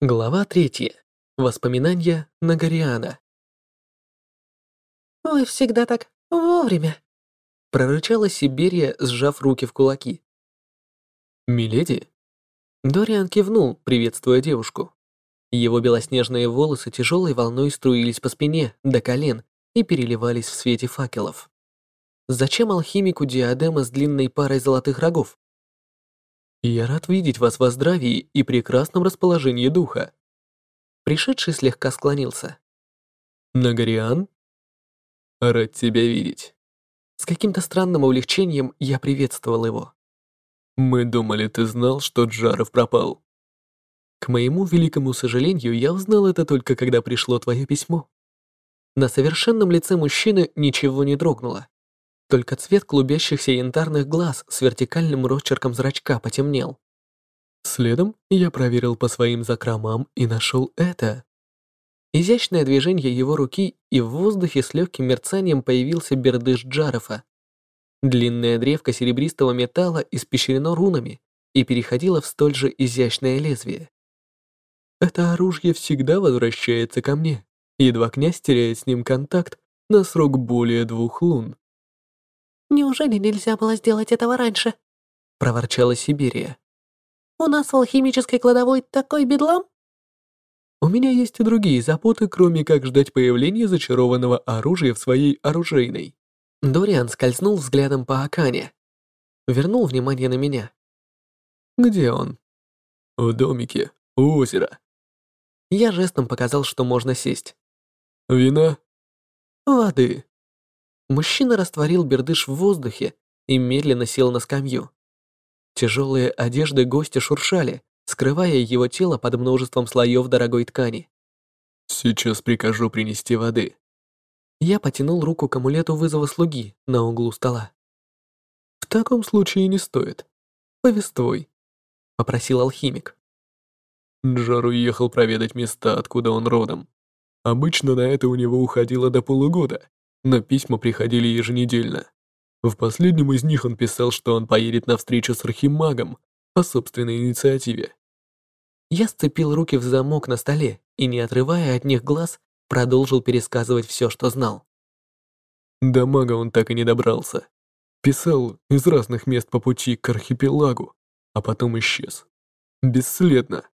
Глава третья. Воспоминания Нагариана. «Вы всегда так вовремя», — прорычала Сибирия, сжав руки в кулаки. «Миледи?» Дориан кивнул, приветствуя девушку. Его белоснежные волосы тяжелой волной струились по спине до колен и переливались в свете факелов. Зачем алхимику диадема с длинной парой золотых рогов? Я рад видеть вас во здравии и прекрасном расположении духа. Пришедший слегка склонился. Нагариан? Рад тебя видеть. С каким-то странным увлечением я приветствовал его. Мы думали, ты знал, что Джаров пропал. К моему великому сожалению, я узнал это только когда пришло твое письмо. На совершенном лице мужчины ничего не дрогнуло. Только цвет клубящихся янтарных глаз с вертикальным росчерком зрачка потемнел. Следом я проверил по своим закромам и нашел это. Изящное движение его руки, и в воздухе с легким мерцанием появился бердыш Джарефа. Длинная древко серебристого металла испещрено рунами и переходило в столь же изящное лезвие. Это оружие всегда возвращается ко мне, едва князь теряет с ним контакт на срок более двух лун. «Неужели нельзя было сделать этого раньше?» — проворчала Сибирия. «У нас в алхимической кладовой такой бедлам?» «У меня есть и другие заботы, кроме как ждать появления зачарованного оружия в своей оружейной». Дориан скользнул взглядом по Акане. Вернул внимание на меня. «Где он?» «В домике, у озера». Я жестом показал, что можно сесть. «Вина?» «Воды», Мужчина растворил бердыш в воздухе и медленно сел на скамью. Тяжелые одежды гостя шуршали, скрывая его тело под множеством слоев дорогой ткани. «Сейчас прикажу принести воды». Я потянул руку к амулету вызова слуги на углу стола. «В таком случае не стоит. Повествуй», — попросил алхимик. Джар уехал проведать места, откуда он родом. Обычно на это у него уходило до полугода, но письма приходили еженедельно. В последнем из них он писал, что он поедет на встречу с архимагом по собственной инициативе. Я сцепил руки в замок на столе и, не отрывая от них глаз, продолжил пересказывать все, что знал. До мага он так и не добрался. Писал из разных мест по пути к архипелагу, а потом исчез. Бесследно.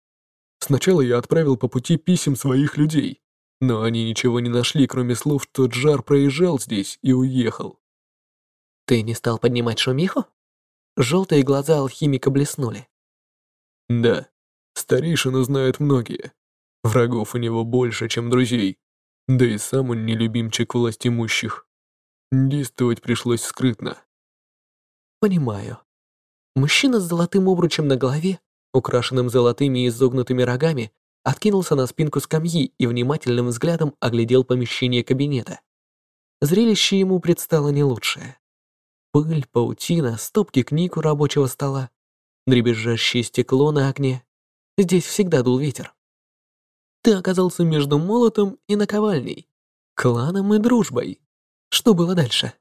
Сначала я отправил по пути писем своих людей, но они ничего не нашли, кроме слов, что Джар проезжал здесь и уехал. Ты не стал поднимать шумиху? Желтые глаза алхимика блеснули. Да, старейшину знают многие. Врагов у него больше, чем друзей. Да и сам он не любимчик власть имущих. Действовать пришлось скрытно. Понимаю. Мужчина с золотым обручем на голове, украшенным золотыми и изогнутыми рогами, откинулся на спинку скамьи и внимательным взглядом оглядел помещение кабинета. Зрелище ему предстало не лучшее. Пыль, паутина, стопки книг у рабочего стола, дребезжащее стекло на окне. Здесь всегда дул ветер. Ты оказался между молотом и наковальней, кланом и дружбой. Что было дальше?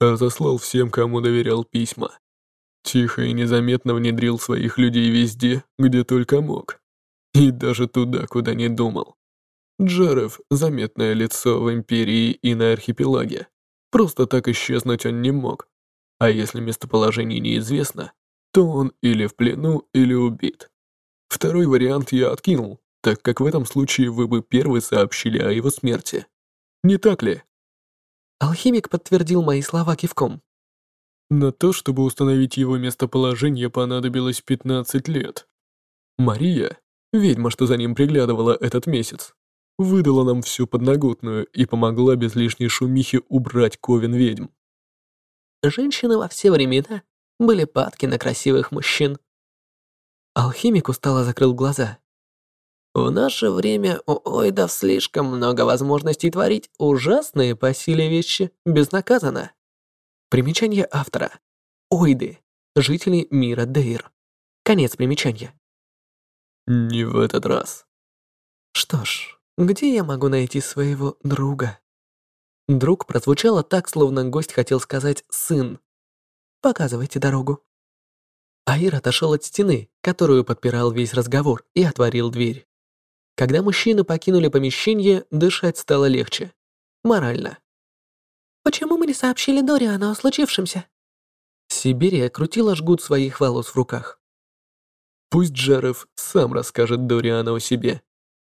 А заслал всем, кому доверял письма. Тихо и незаметно внедрил своих людей везде, где только мог. И даже туда, куда не думал. Джарев — заметное лицо в Империи и на архипелаге. Просто так исчезнуть он не мог. А если местоположение неизвестно, то он или в плену, или убит. Второй вариант я откинул, так как в этом случае вы бы первый сообщили о его смерти. Не так ли? Алхимик подтвердил мои слова кивком. На то, чтобы установить его местоположение, понадобилось 15 лет. Мария, Ведьма, что за ним приглядывала этот месяц, выдала нам всю подноготную и помогла без лишней шумихи убрать ковен ведьм. Женщины во все времена были падки на красивых мужчин. Алхимик устало закрыл глаза. В наше время у ойдов слишком много возможностей творить ужасные по силе вещи безнаказанно. Примечание автора. Ойды. Жители мира Дейр. Конец примечания. Не в этот раз. Что ж, где я могу найти своего друга? Друг прозвучало так, словно гость хотел сказать «сын». Показывайте дорогу. Аир отошел от стены, которую подпирал весь разговор, и отворил дверь. Когда мужчины покинули помещение, дышать стало легче. Морально. «Почему мы не сообщили Дориану о случившемся?» Сибирия крутила жгут своих волос в руках. Пусть Джаров сам расскажет Дориану о себе.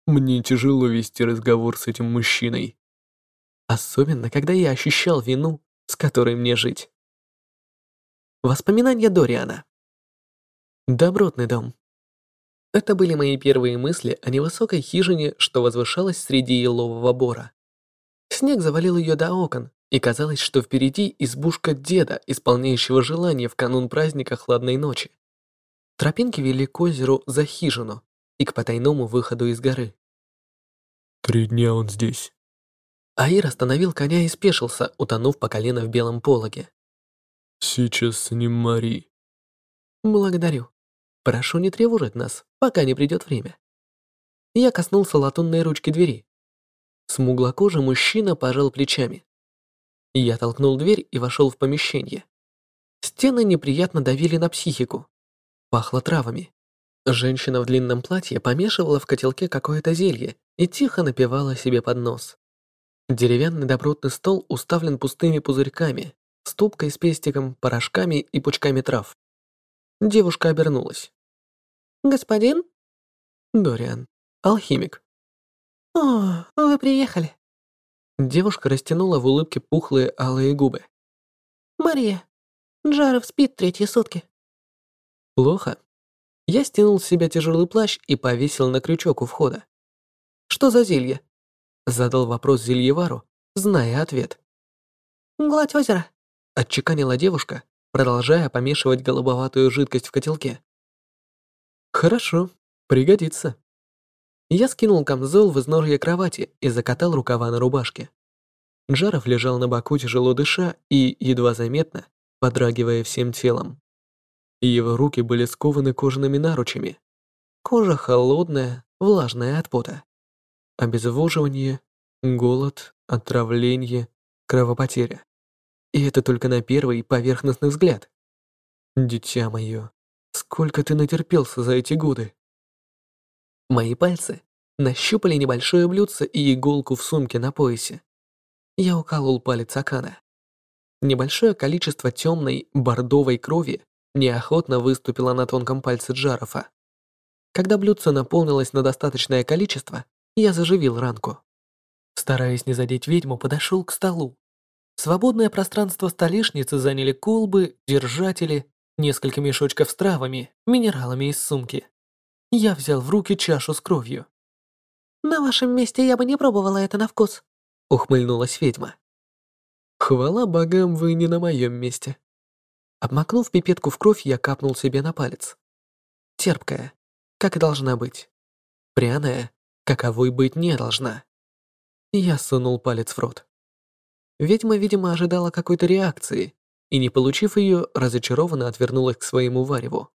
Мне тяжело вести разговор с этим мужчиной. Особенно, когда я ощущал вину, с которой мне жить. Воспоминания Дориана. Добротный дом. Это были мои первые мысли о невысокой хижине, что возвышалась среди елового бора. Снег завалил ее до окон, и казалось, что впереди избушка деда, исполняющего желания в канун праздника хладной ночи. Тропинки вели к озеру за хижину и к потайному выходу из горы. «Три дня он здесь». Аир остановил коня и спешился, утонув по колено в белом пологе. «Сейчас с ним Мари». «Благодарю. Прошу не тревожить нас, пока не придет время». Я коснулся латунной ручки двери. Смуглокожий мужчина пожал плечами. Я толкнул дверь и вошел в помещение. Стены неприятно давили на психику. Пахло травами. Женщина в длинном платье помешивала в котелке какое-то зелье и тихо напевала себе под нос. Деревянный добротный стол уставлен пустыми пузырьками, ступкой с пестиком, порошками и пучками трав. Девушка обернулась. «Господин?» «Дориан, алхимик». «О, вы приехали». Девушка растянула в улыбке пухлые алые губы. «Мария, Джаров спит третьи сутки». «Плохо». Я стянул с себя тяжелый плащ и повесил на крючок у входа. «Что за зелье?» Задал вопрос Зельевару, зная ответ. «Гладь озера», — отчеканила девушка, продолжая помешивать голубоватую жидкость в котелке. «Хорошо, пригодится». Я скинул камзол в изножье кровати и закатал рукава на рубашке. Джаров лежал на боку, тяжело дыша и, едва заметно, подрагивая всем телом. Его руки были скованы кожаными наручами. Кожа холодная, влажная от пота. Обезвоживание, голод, отравление, кровопотеря. И это только на первый поверхностный взгляд. Дитя мое, сколько ты натерпелся за эти годы? Мои пальцы нащупали небольшое блюдце и иголку в сумке на поясе. Я уколол палец Акана. Небольшое количество темной бордовой крови неохотно выступило на тонком пальце Джарофа. Когда блюдце наполнилось на достаточное количество, я заживил ранку. Стараясь не задеть ведьму, подошел к столу. Свободное пространство столешницы заняли колбы, держатели, несколько мешочков с травами, минералами из сумки. Я взял в руки чашу с кровью. «На вашем месте я бы не пробовала это на вкус», — ухмыльнулась ведьма. «Хвала богам, вы не на моем месте». Обмакнув пипетку в кровь, я капнул себе на палец. Терпкая, как и должна быть. Пряная, каковой быть не должна. Я сунул палец в рот. Ведьма, видимо, ожидала какой-то реакции, и, не получив ее, разочарованно отвернулась к своему вареву.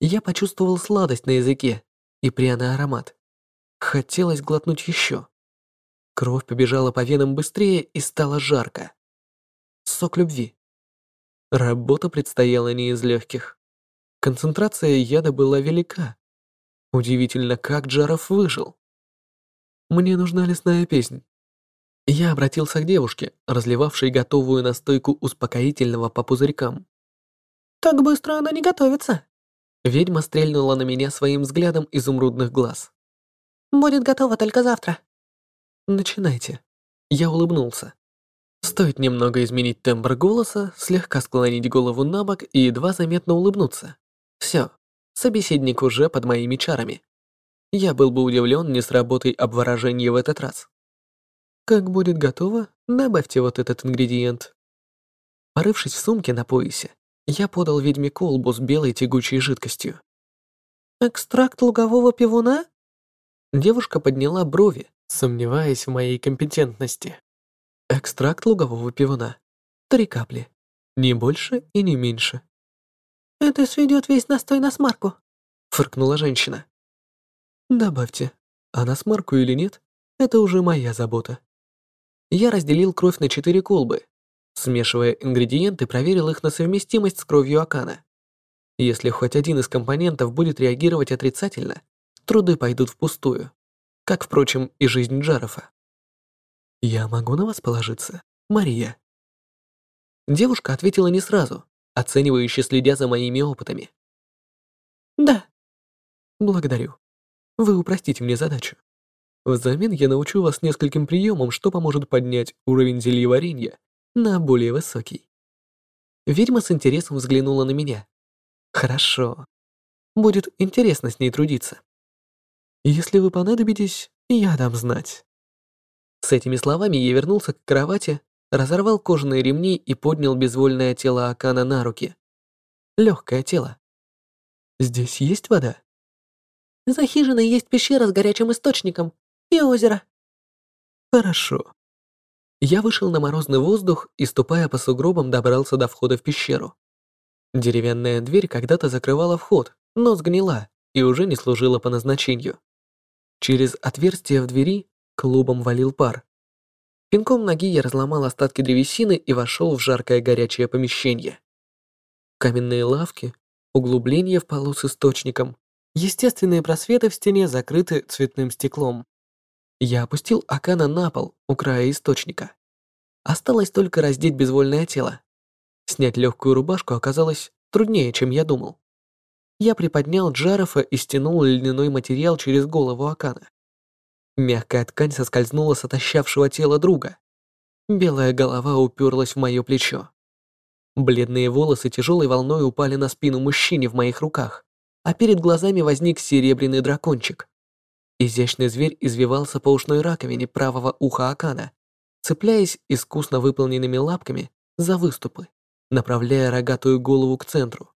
Я почувствовал сладость на языке и пряный аромат. Хотелось глотнуть еще. Кровь побежала по венам быстрее и стало жарко. Сок любви. Работа предстояла не из легких. Концентрация яда была велика. Удивительно, как Джаров выжил. Мне нужна лесная песнь. Я обратился к девушке, разливавшей готовую настойку успокоительного по пузырькам. «Так быстро она не готовится», Ведьма стрельнула на меня своим взглядом изумрудных глаз. «Будет готово только завтра». «Начинайте». Я улыбнулся. Стоит немного изменить тембр голоса, слегка склонить голову на бок и едва заметно улыбнуться. Все, собеседник уже под моими чарами. Я был бы удивлен, не сработай обворожение в этот раз. Как будет готово, добавьте вот этот ингредиент. Порывшись в сумке на поясе, я подал ведьме колбу с белой тягучей жидкостью. «Экстракт лугового пивуна?» Девушка подняла брови, сомневаясь в моей компетентности. «Экстракт лугового пивуна. Три капли. Не больше и не меньше». «Это сведет весь настой на смарку», — фыркнула женщина. «Добавьте. А на смарку или нет, это уже моя забота». Я разделил кровь на четыре колбы, Смешивая ингредиенты, проверил их на совместимость с кровью Акана. Если хоть один из компонентов будет реагировать отрицательно, труды пойдут впустую, как, впрочем, и жизнь Джарофа. «Я могу на вас положиться, Мария?» Девушка ответила не сразу, оценивающе следя за моими опытами. «Да». «Благодарю. Вы упростите мне задачу. Взамен я научу вас нескольким приемам, что поможет поднять уровень зельеварения на более высокий». Ведьма с интересом взглянула на меня. «Хорошо. Будет интересно с ней трудиться. Если вы понадобитесь, я дам знать». С этими словами я вернулся к кровати, разорвал кожаные ремни и поднял безвольное тело Акана на руки. Легкое тело. Здесь есть вода? За хижиной есть пещера с горячим источником и озеро. Хорошо. Я вышел на морозный воздух и, ступая по сугробам, добрался до входа в пещеру. Деревянная дверь когда-то закрывала вход, но сгнила и уже не служила по назначению. Через отверстие в двери клубом валил пар. Пинком ноги я разломал остатки древесины и вошел в жаркое горячее помещение. Каменные лавки, углубления в полу с источником, естественные просветы в стене закрыты цветным стеклом. Я опустил Акана на пол у края источника. Осталось только раздеть безвольное тело. Снять легкую рубашку оказалось труднее, чем я думал. Я приподнял Джарофа и стянул льняной материал через голову Акана. Мягкая ткань соскользнула с отощавшего тела друга. Белая голова уперлась в мое плечо. Бледные волосы тяжелой волной упали на спину мужчине в моих руках, а перед глазами возник серебряный дракончик. Изящный зверь извивался по ушной раковине правого уха Акана, цепляясь искусно выполненными лапками за выступы, направляя рогатую голову к центру,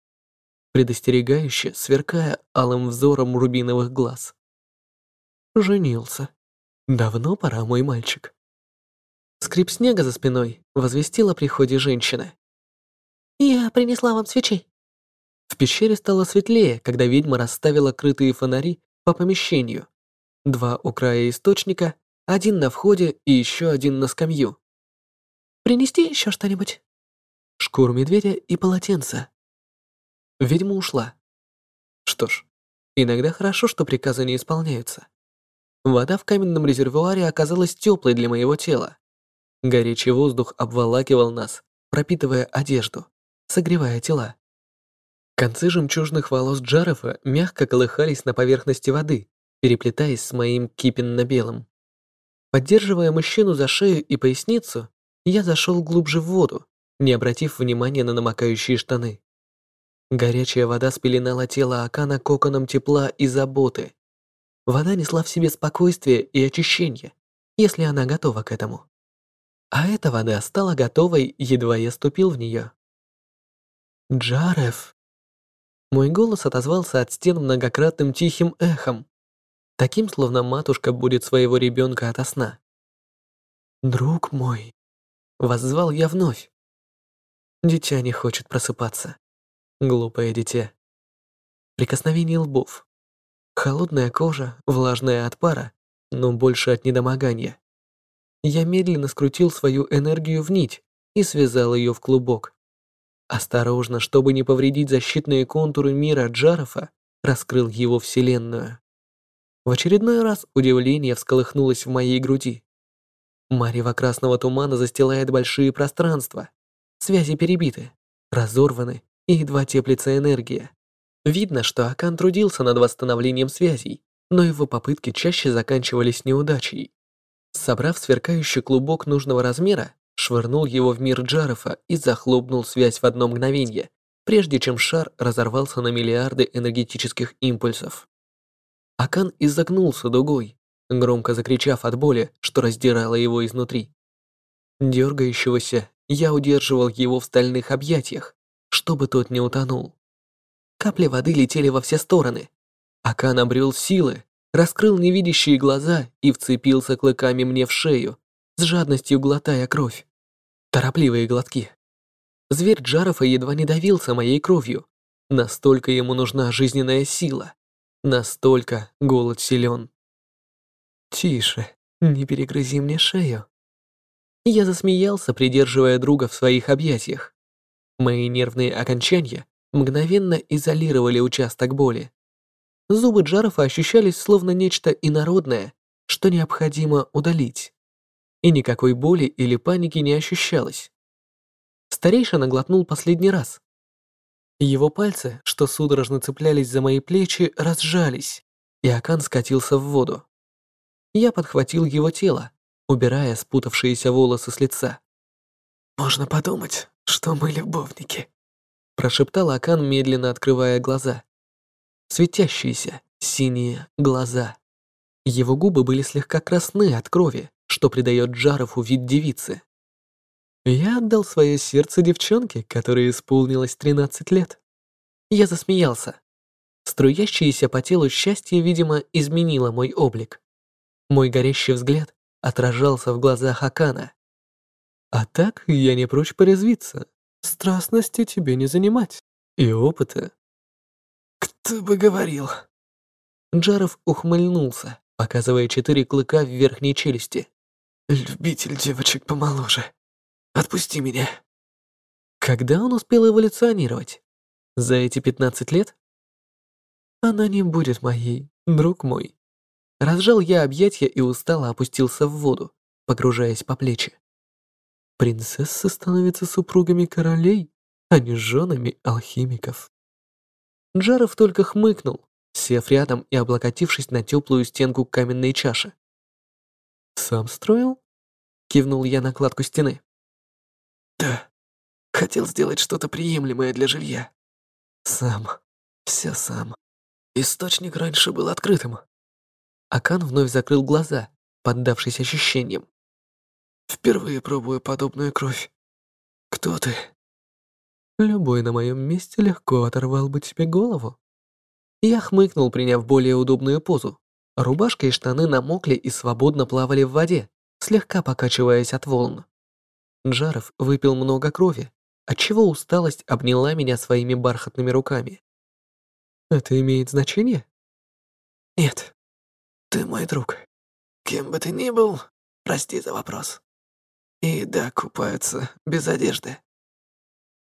предостерегающе сверкая алым взором рубиновых глаз. Женился. Давно пора, мой мальчик. Скрип снега за спиной возвестил о приходе женщины. «Я принесла вам свечей». В пещере стало светлее, когда ведьма расставила крытые фонари по помещению. Два у края источника, один на входе и еще один на скамью. «Принести еще что-нибудь?» Шкуру медведя и полотенце. Ведьма ушла. Что ж, иногда хорошо, что приказы не исполняются. Вода в каменном резервуаре оказалась теплой для моего тела. Горячий воздух обволакивал нас, пропитывая одежду, согревая тела. Концы жемчужных волос Джарефа мягко колыхались на поверхности воды, переплетаясь с моим кипенно-белым. Поддерживая мужчину за шею и поясницу, я зашел глубже в воду, не обратив внимания на намокающие штаны. Горячая вода спеленала тело Акана коконом тепла и заботы. Вода несла в себе спокойствие и очищение, если она готова к этому. А эта вода стала готовой, едва я ступил в нее. «Джареф!» Мой голос отозвался от стен многократным тихим эхом, таким, словно матушка будет своего ребенка ото сна. «Друг мой!» Воззвал я вновь. Дитя не хочет просыпаться. Глупое дитя. Прикосновение лбов, Холодная кожа, влажная от пара, но больше от недомогания. Я медленно скрутил свою энергию в нить и связал ее в клубок. Осторожно, чтобы не повредить защитные контуры мира Джарафа, раскрыл его вселенную. В очередной раз удивление всколыхнулось в моей груди. Марево красного тумана застилает большие пространства. Связи перебиты, разорваны и едва теплится энергия. Видно, что Акан трудился над восстановлением связей, но его попытки чаще заканчивались неудачей. Собрав сверкающий клубок нужного размера, швырнул его в мир Джарефа и захлопнул связь в одно мгновение, прежде чем шар разорвался на миллиарды энергетических импульсов. Акан изогнулся дугой, громко закричав от боли, что раздирало его изнутри. Дергающегося я удерживал его в стальных объятиях, чтобы тот не утонул. Капли воды летели во все стороны. Акан обрел силы, раскрыл невидящие глаза и вцепился клыками мне в шею, с жадностью глотая кровь. Торопливые глотки. Зверь Джарафа едва не давился моей кровью. Настолько ему нужна жизненная сила. Настолько голод силен. «Тише, не перегрызи мне шею». Я засмеялся, придерживая друга в своих объятиях. Мои нервные окончания мгновенно изолировали участок боли. Зубы Джарафа ощущались словно нечто инородное, что необходимо удалить. И никакой боли или паники не ощущалось. Старейшина глотнул последний раз. Его пальцы, что судорожно цеплялись за мои плечи, разжались, и Акан скатился в воду. Я подхватил его тело, убирая спутавшиеся волосы с лица. «Можно подумать, что мы любовники», прошептал Акан, медленно открывая глаза. Светящиеся, синие глаза. Его губы были слегка красны от крови, что придает Джарову вид девицы. Я отдал свое сердце девчонке, которой исполнилось 13 лет. Я засмеялся. Струящееся по телу счастье, видимо, изменило мой облик. Мой горящий взгляд отражался в глазах Акана. А так я не прочь порезвиться. Страстности тебе не занимать. И опыта. Кто бы говорил. Джаров ухмыльнулся, показывая четыре клыка в верхней челюсти. Любитель девочек помоложе. Отпусти меня. Когда он успел эволюционировать? За эти 15 лет? Она не будет моей, друг мой. Разжал я объятья и устало опустился в воду, погружаясь по плечи. Принцессы становятся супругами королей, а не женами алхимиков. Джаров только хмыкнул, сев рядом и облокотившись на теплую стенку каменной чаши. «Сам строил?» — кивнул я на кладку стены. «Да, хотел сделать что-то приемлемое для жилья. Сам, все сам. Источник раньше был открытым». Акан вновь закрыл глаза, поддавшись ощущениям. Впервые пробую подобную кровь. Кто ты? Любой на моем месте легко оторвал бы тебе голову. Я хмыкнул, приняв более удобную позу. Рубашка и штаны намокли и свободно плавали в воде, слегка покачиваясь от волн. Джаров выпил много крови, отчего усталость обняла меня своими бархатными руками. Это имеет значение? Нет. Ты мой друг. Кем бы ты ни был, прости за вопрос. И да, купаются без одежды.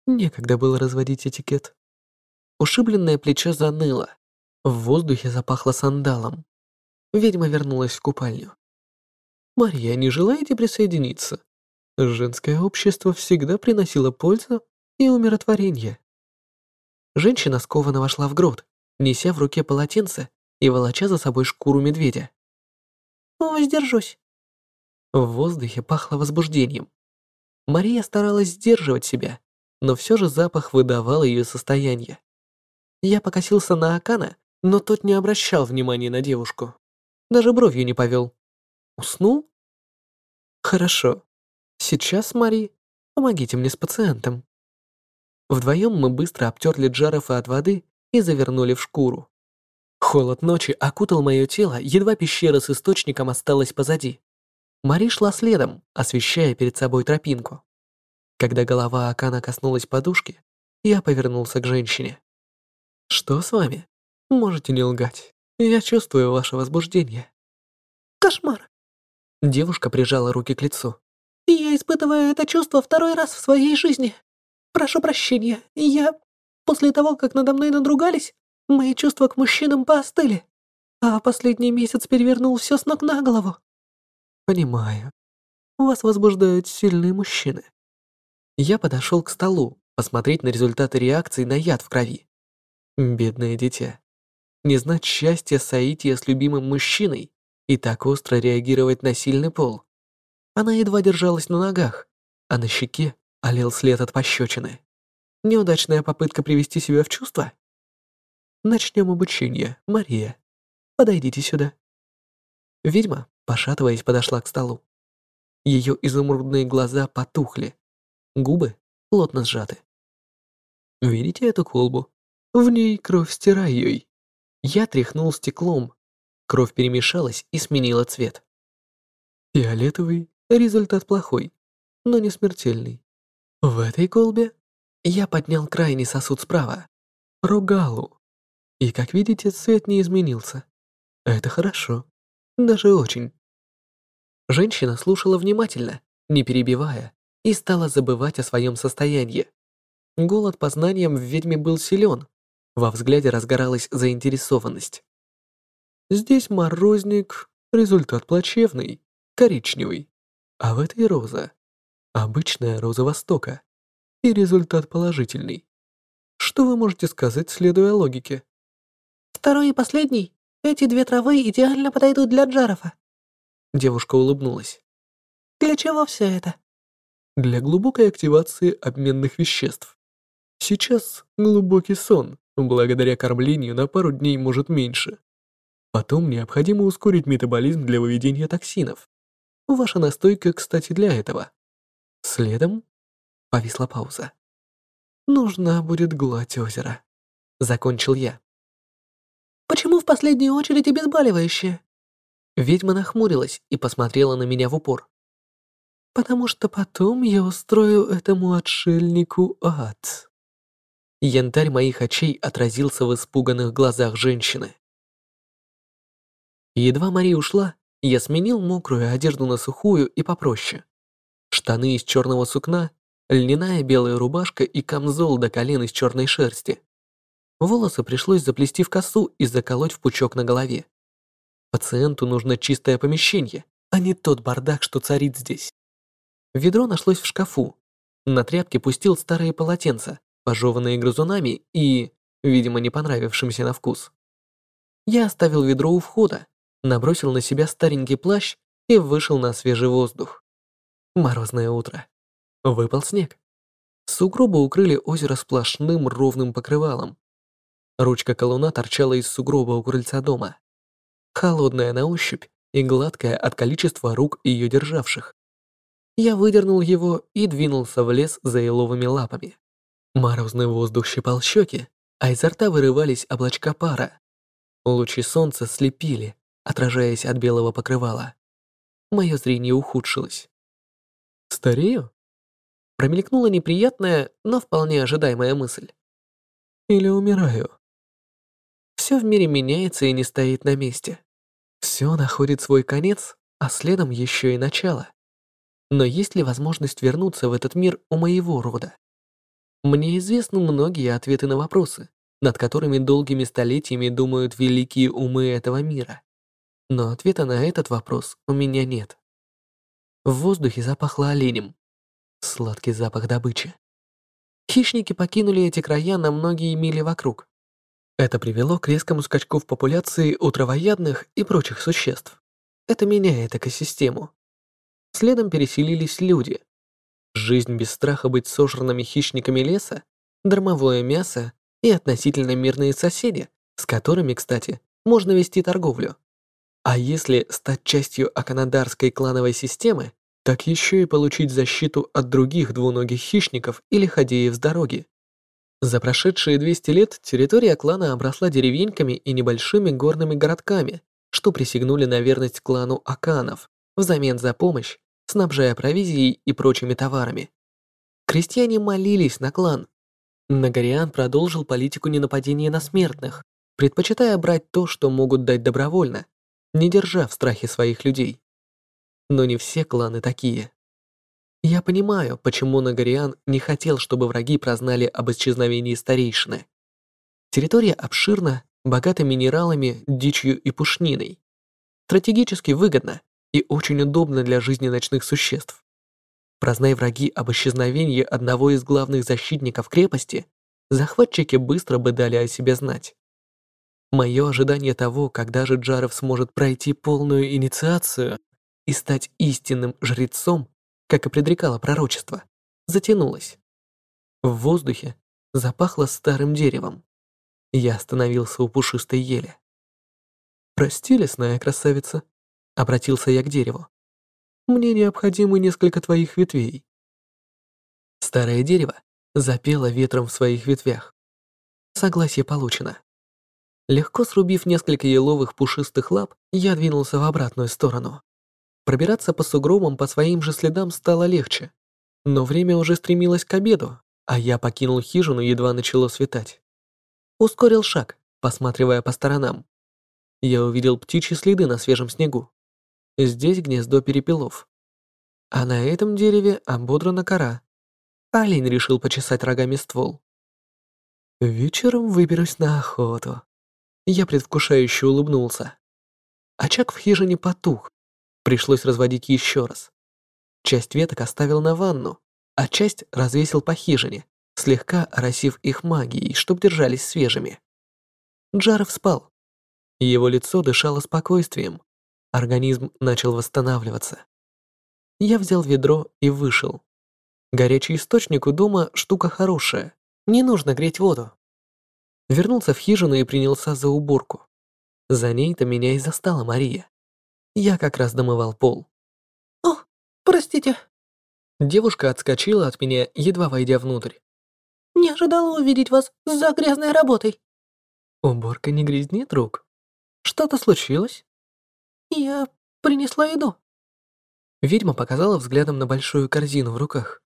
Некогда было разводить этикет. Ушибленное плечо заныло. В воздухе запахло сандалом. Ведьма вернулась в купальню. «Марья, не желаете присоединиться? Женское общество всегда приносило пользу и умиротворение». Женщина скованно вошла в грот, неся в руке полотенце и волоча за собой шкуру медведя. «Воздержусь», в воздухе пахло возбуждением. Мария старалась сдерживать себя, но все же запах выдавал ее состояние. Я покосился на Акана, но тот не обращал внимания на девушку. Даже бровью не повел. Уснул? Хорошо. Сейчас, Мари, помогите мне с пациентом. Вдвоем мы быстро обтерли Джарофа от воды и завернули в шкуру. Холод ночи окутал мое тело, едва пещера с источником осталась позади. Мари шла следом, освещая перед собой тропинку. Когда голова Акана коснулась подушки, я повернулся к женщине. «Что с вами? Можете не лгать. Я чувствую ваше возбуждение». «Кошмар!» Девушка прижала руки к лицу. «Я испытываю это чувство второй раз в своей жизни. Прошу прощения, я... После того, как надо мной надругались, мои чувства к мужчинам поостыли, а последний месяц перевернул все с ног на голову. Понимаю. Вас возбуждают сильные мужчины. Я подошел к столу, посмотреть на результаты реакции на яд в крови. Бедное дитя. Не знать счастья соития с любимым мужчиной и так остро реагировать на сильный пол. Она едва держалась на ногах, а на щеке олел след от пощечины. Неудачная попытка привести себя в чувство? Начнем обучение, Мария. Подойдите сюда. Ведьма Пошатываясь, подошла к столу. Ее изумрудные глаза потухли. Губы плотно сжаты. Видите эту колбу? В ней кровь стирай Я тряхнул стеклом. Кровь перемешалась и сменила цвет. Фиолетовый — результат плохой, но не смертельный. В этой колбе я поднял крайний сосуд справа. Рогалу. И, как видите, цвет не изменился. Это хорошо. Даже очень. Женщина слушала внимательно, не перебивая, и стала забывать о своем состоянии. Голод по знаниям в ведьме был силен. Во взгляде разгоралась заинтересованность. Здесь морозник, результат плачевный, коричневый. А в этой роза. Обычная роза Востока. И результат положительный. Что вы можете сказать, следуя логике? Второй и последний. Эти две травы идеально подойдут для Джарафа. Девушка улыбнулась. Для чего все это? Для глубокой активации обменных веществ. Сейчас глубокий сон, благодаря кормлению на пару дней может меньше. Потом необходимо ускорить метаболизм для выведения токсинов. Ваша настойка, кстати, для этого. Следом повисла пауза. Нужна будет гладь озера. Закончил я. Почему в последнюю очередь обезболивающее? Ведьма нахмурилась и посмотрела на меня в упор. Потому что потом я устрою этому отшельнику ад. Янтарь моих очей отразился в испуганных глазах женщины. Едва Мари ушла, я сменил мокрую одежду на сухую и попроще. Штаны из черного сукна, льняная белая рубашка и камзол до колен из черной шерсти. Волосы пришлось заплести в косу и заколоть в пучок на голове. Пациенту нужно чистое помещение, а не тот бардак, что царит здесь. Ведро нашлось в шкафу. На тряпке пустил старые полотенца, пожеванные грызунами и, видимо, не понравившимся на вкус. Я оставил ведро у входа, набросил на себя старенький плащ и вышел на свежий воздух. Морозное утро. Выпал снег. Сугробы укрыли озеро сплошным ровным покрывалом. Ручка колуна торчала из сугроба у крыльца дома. Холодная на ощупь и гладкая от количества рук ее державших. Я выдернул его и двинулся в лес за еловыми лапами. Морозный воздух щипал щеки, а изо рта вырывались облачка пара. Лучи солнца слепили, отражаясь от белого покрывала. Мое зрение ухудшилось. «Старею?» Промелькнула неприятная, но вполне ожидаемая мысль. «Или умираю?» Все в мире меняется и не стоит на месте. Все находит свой конец, а следом еще и начало. Но есть ли возможность вернуться в этот мир у моего рода? Мне известны многие ответы на вопросы, над которыми долгими столетиями думают великие умы этого мира. Но ответа на этот вопрос у меня нет. В воздухе запахло оленем. Сладкий запах добычи. Хищники покинули эти края на многие мили вокруг. Это привело к резкому скачку в популяции у травоядных и прочих существ. Это меняет экосистему. Следом переселились люди, Жизнь без страха быть сожранными хищниками леса, дармовое мясо и относительно мирные соседи, с которыми, кстати, можно вести торговлю. А если стать частью аканадарской клановой системы, так еще и получить защиту от других двуногих хищников или ходеев с дороги. За прошедшие 200 лет территория клана обросла деревеньками и небольшими горными городками, что присягнули на верность клану Аканов взамен за помощь снабжая провизией и прочими товарами. Крестьяне молились на клан. Нагариан продолжил политику ненападения на смертных, предпочитая брать то, что могут дать добровольно, не держа в страхе своих людей. Но не все кланы такие. Я понимаю, почему Нагариан не хотел, чтобы враги прознали об исчезновении старейшины. Территория обширна, богата минералами, дичью и пушниной. Стратегически выгодно, и очень удобно для жизни ночных существ. Прознай враги об исчезновении одного из главных защитников крепости, захватчики быстро бы дали о себе знать. Мое ожидание того, когда же Джаров сможет пройти полную инициацию и стать истинным жрецом, как и предрекало пророчество, затянулось. В воздухе запахло старым деревом. Я остановился у пушистой ели. «Прости, лесная красавица», Обратился я к дереву. Мне необходимы несколько твоих ветвей. Старое дерево запело ветром в своих ветвях. Согласие получено. Легко срубив несколько еловых пушистых лап, я двинулся в обратную сторону. Пробираться по сугробам по своим же следам стало легче. Но время уже стремилось к обеду, а я покинул хижину, едва начало светать. Ускорил шаг, посматривая по сторонам. Я увидел птичьи следы на свежем снегу. Здесь гнездо перепелов. А на этом дереве ободрана кора. Олень решил почесать рогами ствол. Вечером выберусь на охоту. Я предвкушающе улыбнулся. Очаг в хижине потух. Пришлось разводить еще раз. Часть веток оставил на ванну, а часть развесил по хижине, слегка оросив их магией, чтоб держались свежими. Джаров спал. Его лицо дышало спокойствием. Организм начал восстанавливаться. Я взял ведро и вышел. Горячий источник у дома штука хорошая. Не нужно греть воду. Вернулся в хижину и принялся за уборку. За ней-то меня и застала Мария. Я как раз домывал пол. «О, простите». Девушка отскочила от меня, едва войдя внутрь. «Не ожидала увидеть вас за грязной работой». Уборка не грязнит рук. Что-то случилось? Я принесла еду. Ведьма показала взглядом на большую корзину в руках.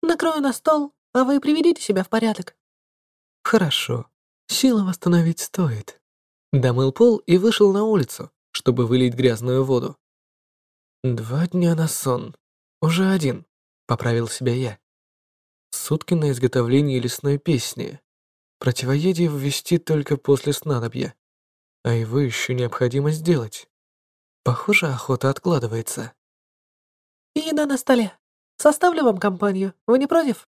Накрою на стол, а вы приведите себя в порядок. Хорошо. Силы восстановить стоит. Домыл пол и вышел на улицу, чтобы вылить грязную воду. Два дня на сон. Уже один, поправил себя я. Сутки на изготовление лесной песни. Противоядие ввести только после снадобья. А его еще необходимо сделать. Похоже, охота откладывается. Еда на столе. Составлю вам компанию. Вы не против?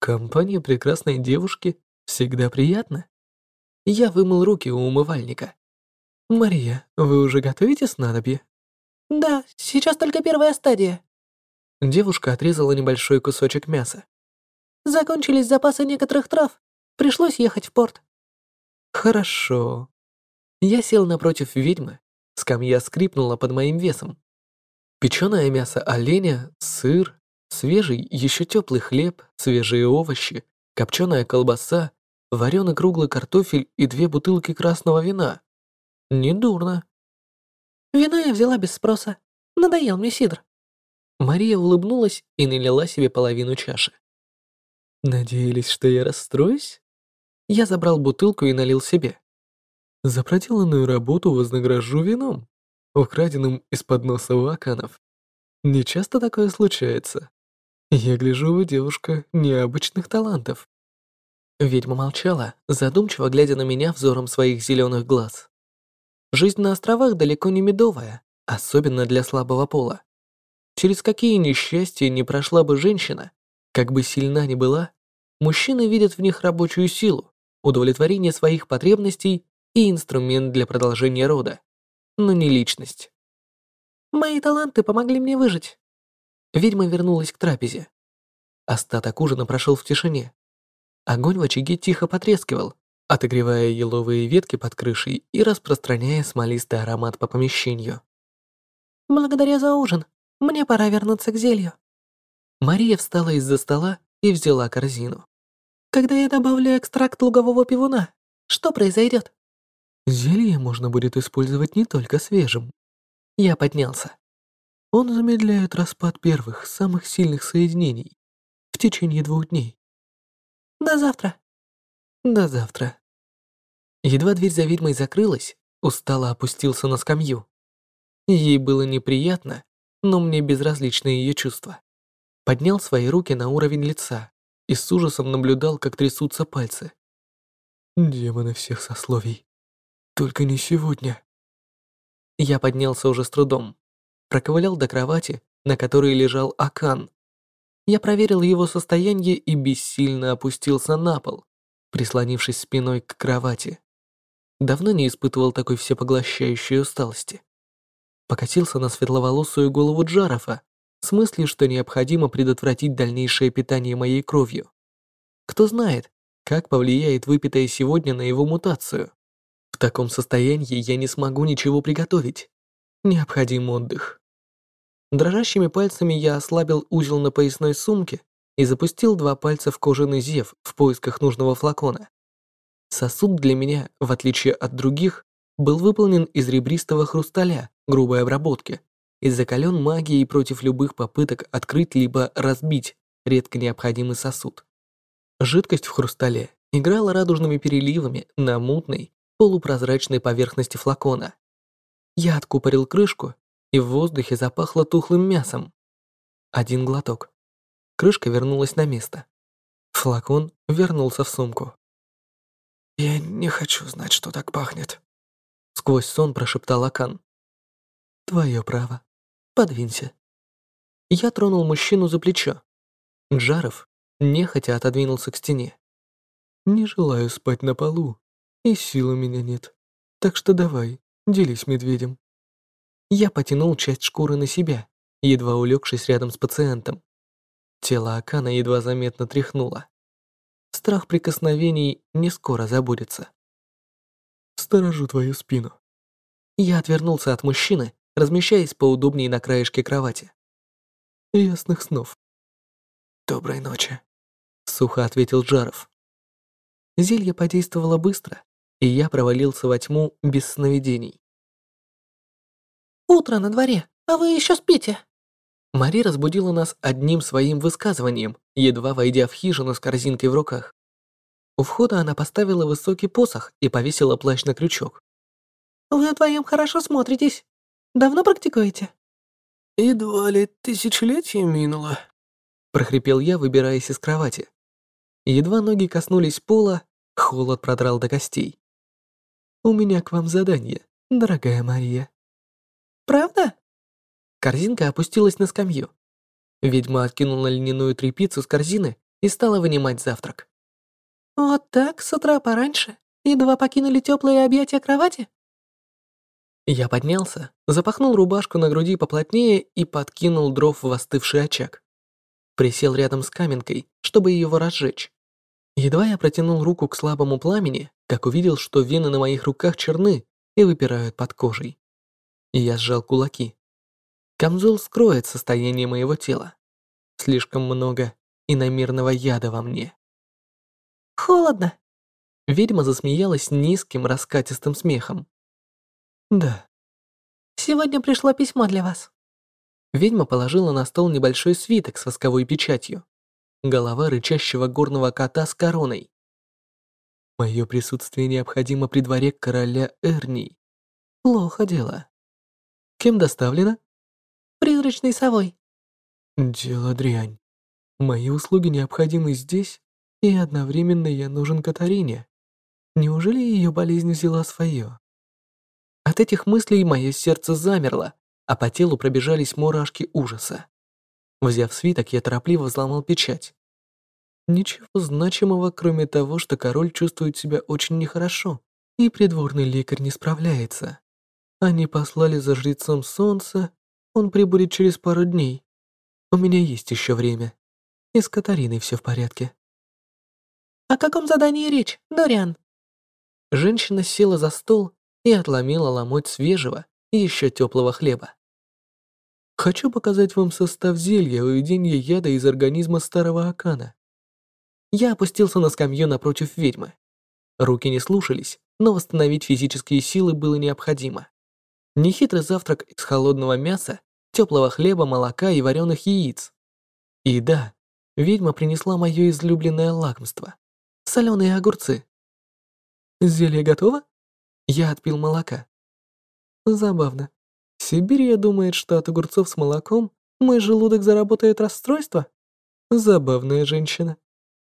Компания прекрасной девушки всегда приятна. Я вымыл руки у умывальника. Мария, вы уже готовите снадобье? Да, сейчас только первая стадия. Девушка отрезала небольшой кусочек мяса. Закончились запасы некоторых трав. Пришлось ехать в порт. Хорошо. Я сел напротив ведьмы. Скамья скрипнула под моим весом. Печеное мясо оленя, сыр, свежий, еще теплый хлеб, свежие овощи, копченая колбаса, вареный круглый картофель и две бутылки красного вина. Недурно. Вино я взяла без спроса. Надоел мне сидр. Мария улыбнулась и налила себе половину чаши. Надеялись, что я расстроюсь? Я забрал бутылку и налил себе. За проделанную работу вознагражу вином украденным из-под носа у Аканов. Не часто такое случается. Я гляжу, вы девушка необычных талантов. Ведьма молчала, задумчиво глядя на меня взором своих зеленых глаз. Жизнь на островах далеко не медовая, особенно для слабого пола. Через какие несчастья не прошла бы женщина, как бы сильна ни была, мужчины видят в них рабочую силу, удовлетворение своих потребностей и инструмент для продолжения рода но не личность. Мои таланты помогли мне выжить. Ведьма вернулась к трапезе. Остаток ужина прошел в тишине. Огонь в очаге тихо потрескивал, отогревая еловые ветки под крышей и распространяя смолистый аромат по помещению. «Благодаря за ужин. Мне пора вернуться к зелью». Мария встала из-за стола и взяла корзину. «Когда я добавлю экстракт лугового пивуна, что произойдет?» Зелье можно будет использовать не только свежим. Я поднялся. Он замедляет распад первых, самых сильных соединений в течение двух дней. До завтра. До завтра. Едва дверь за ведьмой закрылась, устало опустился на скамью. Ей было неприятно, но мне безразличны ее чувства. Поднял свои руки на уровень лица и с ужасом наблюдал, как трясутся пальцы. Демоны всех сословий. Только не сегодня. Я поднялся уже с трудом. Проковылял до кровати, на которой лежал Акан. Я проверил его состояние и бессильно опустился на пол, прислонившись спиной к кровати. Давно не испытывал такой всепоглощающей усталости. Покатился на светловолосую голову Джарафа с мыслью, что необходимо предотвратить дальнейшее питание моей кровью. Кто знает, как повлияет выпитое сегодня на его мутацию. В таком состоянии я не смогу ничего приготовить. Необходим отдых. Дрожащими пальцами я ослабил узел на поясной сумке и запустил два пальца в кожаный зев в поисках нужного флакона. Сосуд для меня, в отличие от других, был выполнен из ребристого хрусталя грубой обработки и закален магией против любых попыток открыть либо разбить редко необходимый сосуд. Жидкость в хрустале играла радужными переливами на мутной, полупрозрачной поверхности флакона. Я откупорил крышку, и в воздухе запахло тухлым мясом. Один глоток. Крышка вернулась на место. Флакон вернулся в сумку. «Я не хочу знать, что так пахнет», — сквозь сон прошептал Акан. «Твое право. Подвинься». Я тронул мужчину за плечо. Джаров нехотя отодвинулся к стене. «Не желаю спать на полу, и сил у меня нет. Так что давай, делись медведем». Я потянул часть шкуры на себя, едва улегшись рядом с пациентом. Тело Акана едва заметно тряхнуло. Страх прикосновений не скоро забудется. «Сторожу твою спину». Я отвернулся от мужчины, размещаясь поудобнее на краешке кровати. «Ясных снов». «Доброй ночи», — сухо ответил Джаров. Зелье подействовало быстро, и я провалился во тьму без сновидений. «Утро на дворе, а вы еще спите?» Мари разбудила нас одним своим высказыванием, едва войдя в хижину с корзинкой в руках. У входа она поставила высокий посох и повесила плащ на крючок. «Вы вдвоем хорошо смотритесь. Давно практикуете?» «Едва ли тысячелетие минуло», — прохрипел я, выбираясь из кровати. Едва ноги коснулись пола, холод продрал до костей. «У меня к вам задание, дорогая Мария». «Правда?» Корзинка опустилась на скамью. Ведьма откинула льняную тряпицу с корзины и стала вынимать завтрак. «Вот так, с утра пораньше? Едва покинули теплые объятия кровати?» Я поднялся, запахнул рубашку на груди поплотнее и подкинул дров в остывший очаг. Присел рядом с каменкой, чтобы его разжечь. Едва я протянул руку к слабому пламени, как увидел, что вены на моих руках черны и выпирают под кожей. Я сжал кулаки. Камзол скроет состояние моего тела. Слишком много иномирного яда во мне. Холодно. Ведьма засмеялась низким раскатистым смехом. Да. Сегодня пришло письмо для вас. Ведьма положила на стол небольшой свиток с восковой печатью. Голова рычащего горного кота с короной. Мое присутствие необходимо при дворе короля Эрни. Плохо дело. Кем доставлено? Призрачной совой. Дело дрянь. Мои услуги необходимы здесь, и одновременно я нужен Катарине. Неужели ее болезнь взяла свое? От этих мыслей мое сердце замерло, а по телу пробежались мурашки ужаса. Взяв свиток, я торопливо взломал печать. Ничего значимого, кроме того, что король чувствует себя очень нехорошо, и придворный лекарь не справляется. Они послали за жрецом солнца, он прибудет через пару дней. У меня есть еще время. И с Катариной все в порядке. О каком задании речь, Дориан? Женщина села за стол и отломила ломоть свежего и еще теплого хлеба. Хочу показать вам состав зелья выведения яда из организма старого Акана. Я опустился на скамью напротив ведьмы. Руки не слушались, но восстановить физические силы было необходимо. Нехитрый завтрак из холодного мяса, теплого хлеба, молока и вареных яиц. И да, ведьма принесла мое излюбленное лакомство — соленые огурцы. Зелье готово? Я отпил молока. Забавно. Сибирия думает, что от огурцов с молоком мой желудок заработает расстройство? Забавная женщина.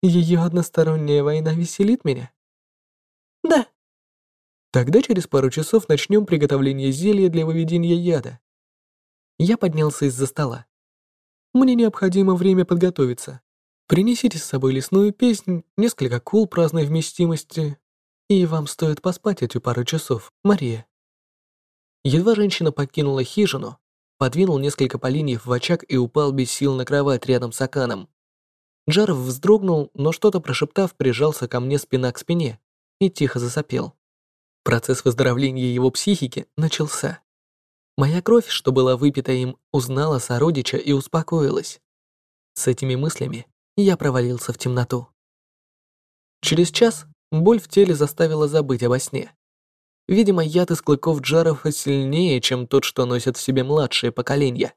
Ее односторонняя война веселит меня. Да, Тогда через пару часов начнем приготовление зелья для выведения яда. Я поднялся из-за стола. Мне необходимо время подготовиться. Принесите с собой лесную песнь, несколько кул праздной вместимости, и вам стоит поспать эти пару часов, Мария. Едва женщина покинула хижину, подвинул несколько поленьев в очаг и упал без сил на кровать рядом с Аканом. Джаров вздрогнул, но что-то прошептав, прижался ко мне спина к спине и тихо засопел. Процесс выздоровления его психики начался. Моя кровь, что была выпита им, узнала сородича и успокоилась. С этими мыслями я провалился в темноту. Через час боль в теле заставила забыть обо сне. Видимо, яд из клыков Джаров сильнее, чем тот, что носят в себе младшие поколения.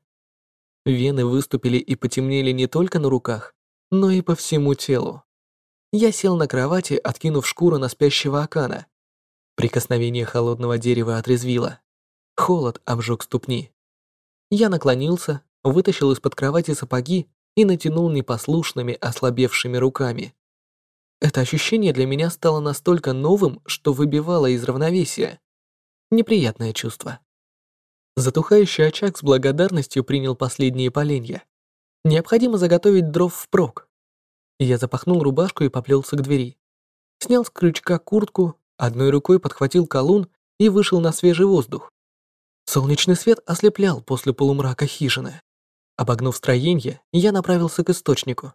Вены выступили и потемнели не только на руках, но и по всему телу. Я сел на кровати, откинув шкуру на спящего Акана, Прикосновение холодного дерева отрезвило. Холод обжег ступни. Я наклонился, вытащил из-под кровати сапоги и натянул непослушными, ослабевшими руками. Это ощущение для меня стало настолько новым, что выбивало из равновесия. Неприятное чувство. Затухающий очаг с благодарностью принял последние поленья. Необходимо заготовить дров впрок. Я запахнул рубашку и поплелся к двери. Снял с крючка куртку, одной рукой подхватил колун и вышел на свежий воздух. Солнечный свет ослеплял после полумрака хижины. Обогнув строение, я направился к источнику.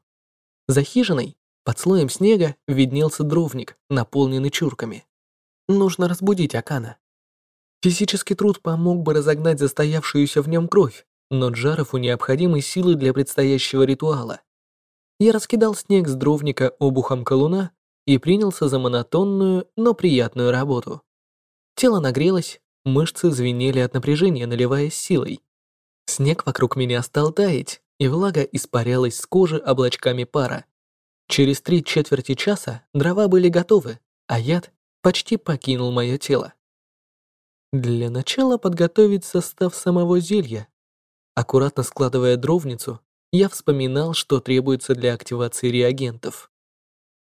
За хижиной, под слоем снега, виднелся дровник, наполненный чурками. Нужно разбудить Акана. Физический труд помог бы разогнать застоявшуюся в нем кровь, но Джарову необходимы силы для предстоящего ритуала. Я раскидал снег с дровника обухом колуна и принялся за монотонную, но приятную работу. Тело нагрелось, мышцы звенели от напряжения, наливаясь силой. Снег вокруг меня стал таять, и влага испарялась с кожи облачками пара. Через три четверти часа дрова были готовы, а яд почти покинул мое тело. Для начала подготовить состав самого зелья. Аккуратно складывая дровницу, я вспоминал, что требуется для активации реагентов.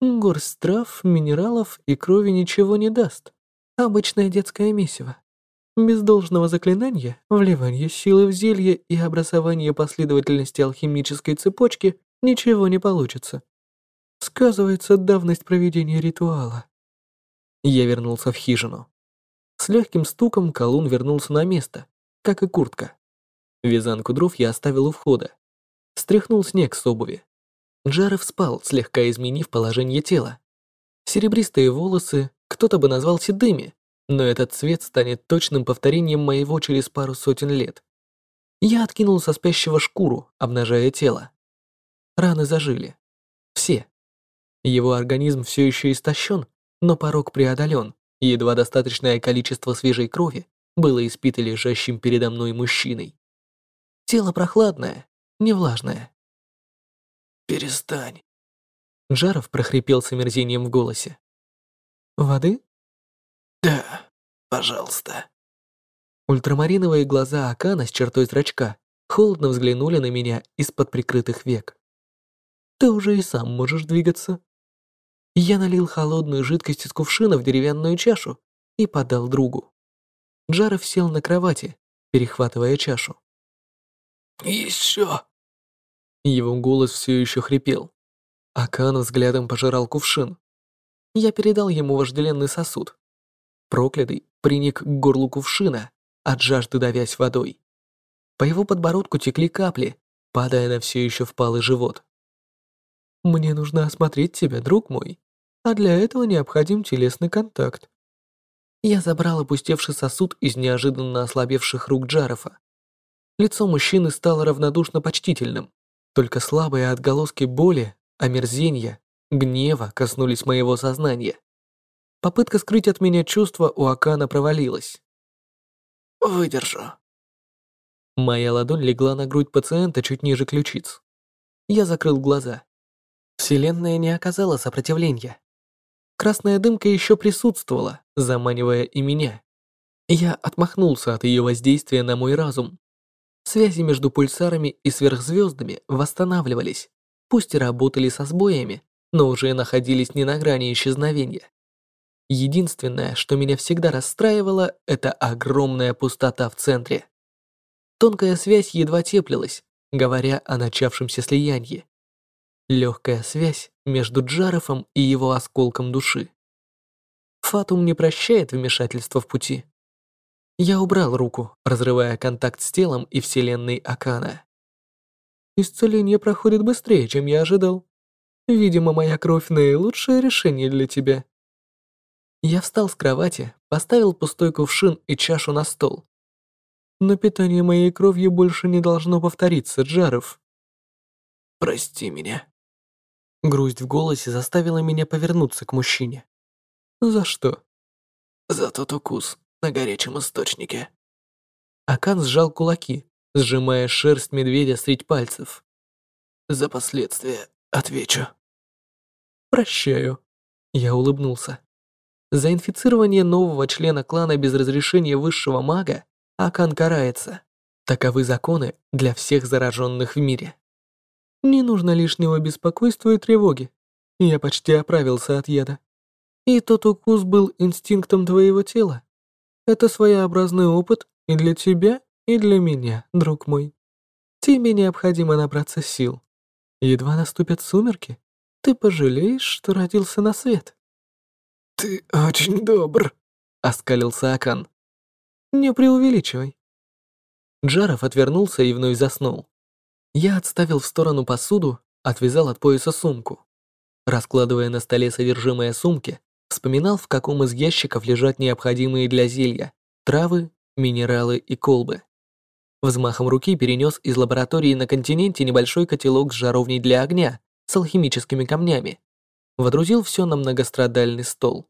Горсть трав, минералов и крови ничего не даст. Обычное детское месиво. Без должного заклинания, вливания силы в зелье и образования последовательности алхимической цепочки ничего не получится. Сказывается давность проведения ритуала. Я вернулся в хижину. С легким стуком колун вернулся на место, как и куртка. Вязанку дров я оставил у входа. Стряхнул снег с обуви. Джаров спал, слегка изменив положение тела. Серебристые волосы кто-то бы назвал седыми, но этот цвет станет точным повторением моего через пару сотен лет. Я откинул со спящего шкуру, обнажая тело. Раны зажили. Все. Его организм все еще истощен, но порог преодолен, Едва достаточное количество свежей крови было испито лежащим передо мной мужчиной. Тело прохладное, не влажное. «Перестань!» Жаров прохрипел с омерзением в голосе. «Воды?» «Да, пожалуйста». Ультрамариновые глаза Акана с чертой зрачка холодно взглянули на меня из-под прикрытых век. «Ты уже и сам можешь двигаться». Я налил холодную жидкость из кувшина в деревянную чашу и подал другу. Джаров сел на кровати, перехватывая чашу. «Еще!» Его голос все еще хрипел. Акан взглядом пожирал кувшин. Я передал ему вожделенный сосуд. Проклятый приник к горлу кувшина, от жажды давясь водой. По его подбородку текли капли, падая на все еще впалый живот. «Мне нужно осмотреть тебя, друг мой», а для этого необходим телесный контакт. Я забрал опустевший сосуд из неожиданно ослабевших рук Джарофа. Лицо мужчины стало равнодушно почтительным, только слабые отголоски боли, омерзения, гнева коснулись моего сознания. Попытка скрыть от меня чувства у Акана провалилась. «Выдержу». Моя ладонь легла на грудь пациента чуть ниже ключиц. Я закрыл глаза. Вселенная не оказала сопротивления. Красная дымка еще присутствовала, заманивая и меня. Я отмахнулся от ее воздействия на мой разум. Связи между пульсарами и сверхзвездами восстанавливались, пусть и работали со сбоями, но уже находились не на грани исчезновения. Единственное, что меня всегда расстраивало, это огромная пустота в центре. Тонкая связь едва теплилась, говоря о начавшемся слиянии. Легкая связь между Джарофом и его осколком души. Фатум не прощает вмешательства в пути. Я убрал руку, разрывая контакт с телом и вселенной Акана. Исцеление проходит быстрее, чем я ожидал. Видимо, моя кровь наилучшее решение для тебя. Я встал с кровати, поставил пустой кувшин и чашу на стол. Но питание моей кровью больше не должно повториться, Джаров. Прости меня. Грусть в голосе заставила меня повернуться к мужчине. «За что?» «За тот укус на горячем источнике». Акан сжал кулаки, сжимая шерсть медведя средь пальцев. «За последствия отвечу». «Прощаю». Я улыбнулся. За инфицирование нового члена клана без разрешения высшего мага Акан карается. Таковы законы для всех зараженных в мире. Не нужно лишнего беспокойства и тревоги. Я почти оправился от яда. И тот укус был инстинктом твоего тела. Это своеобразный опыт и для тебя, и для меня, друг мой. Тебе необходимо набраться сил. Едва наступят сумерки, ты пожалеешь, что родился на свет. Ты очень добр, оскалился Акан. Не преувеличивай. Джаров отвернулся и вновь заснул. Я отставил в сторону посуду, отвязал от пояса сумку. Раскладывая на столе содержимое сумки, вспоминал, в каком из ящиков лежат необходимые для зелья травы, минералы и колбы. Взмахом руки перенес из лаборатории на континенте небольшой котелок с жаровней для огня с алхимическими камнями. Водрузил все на многострадальный стол.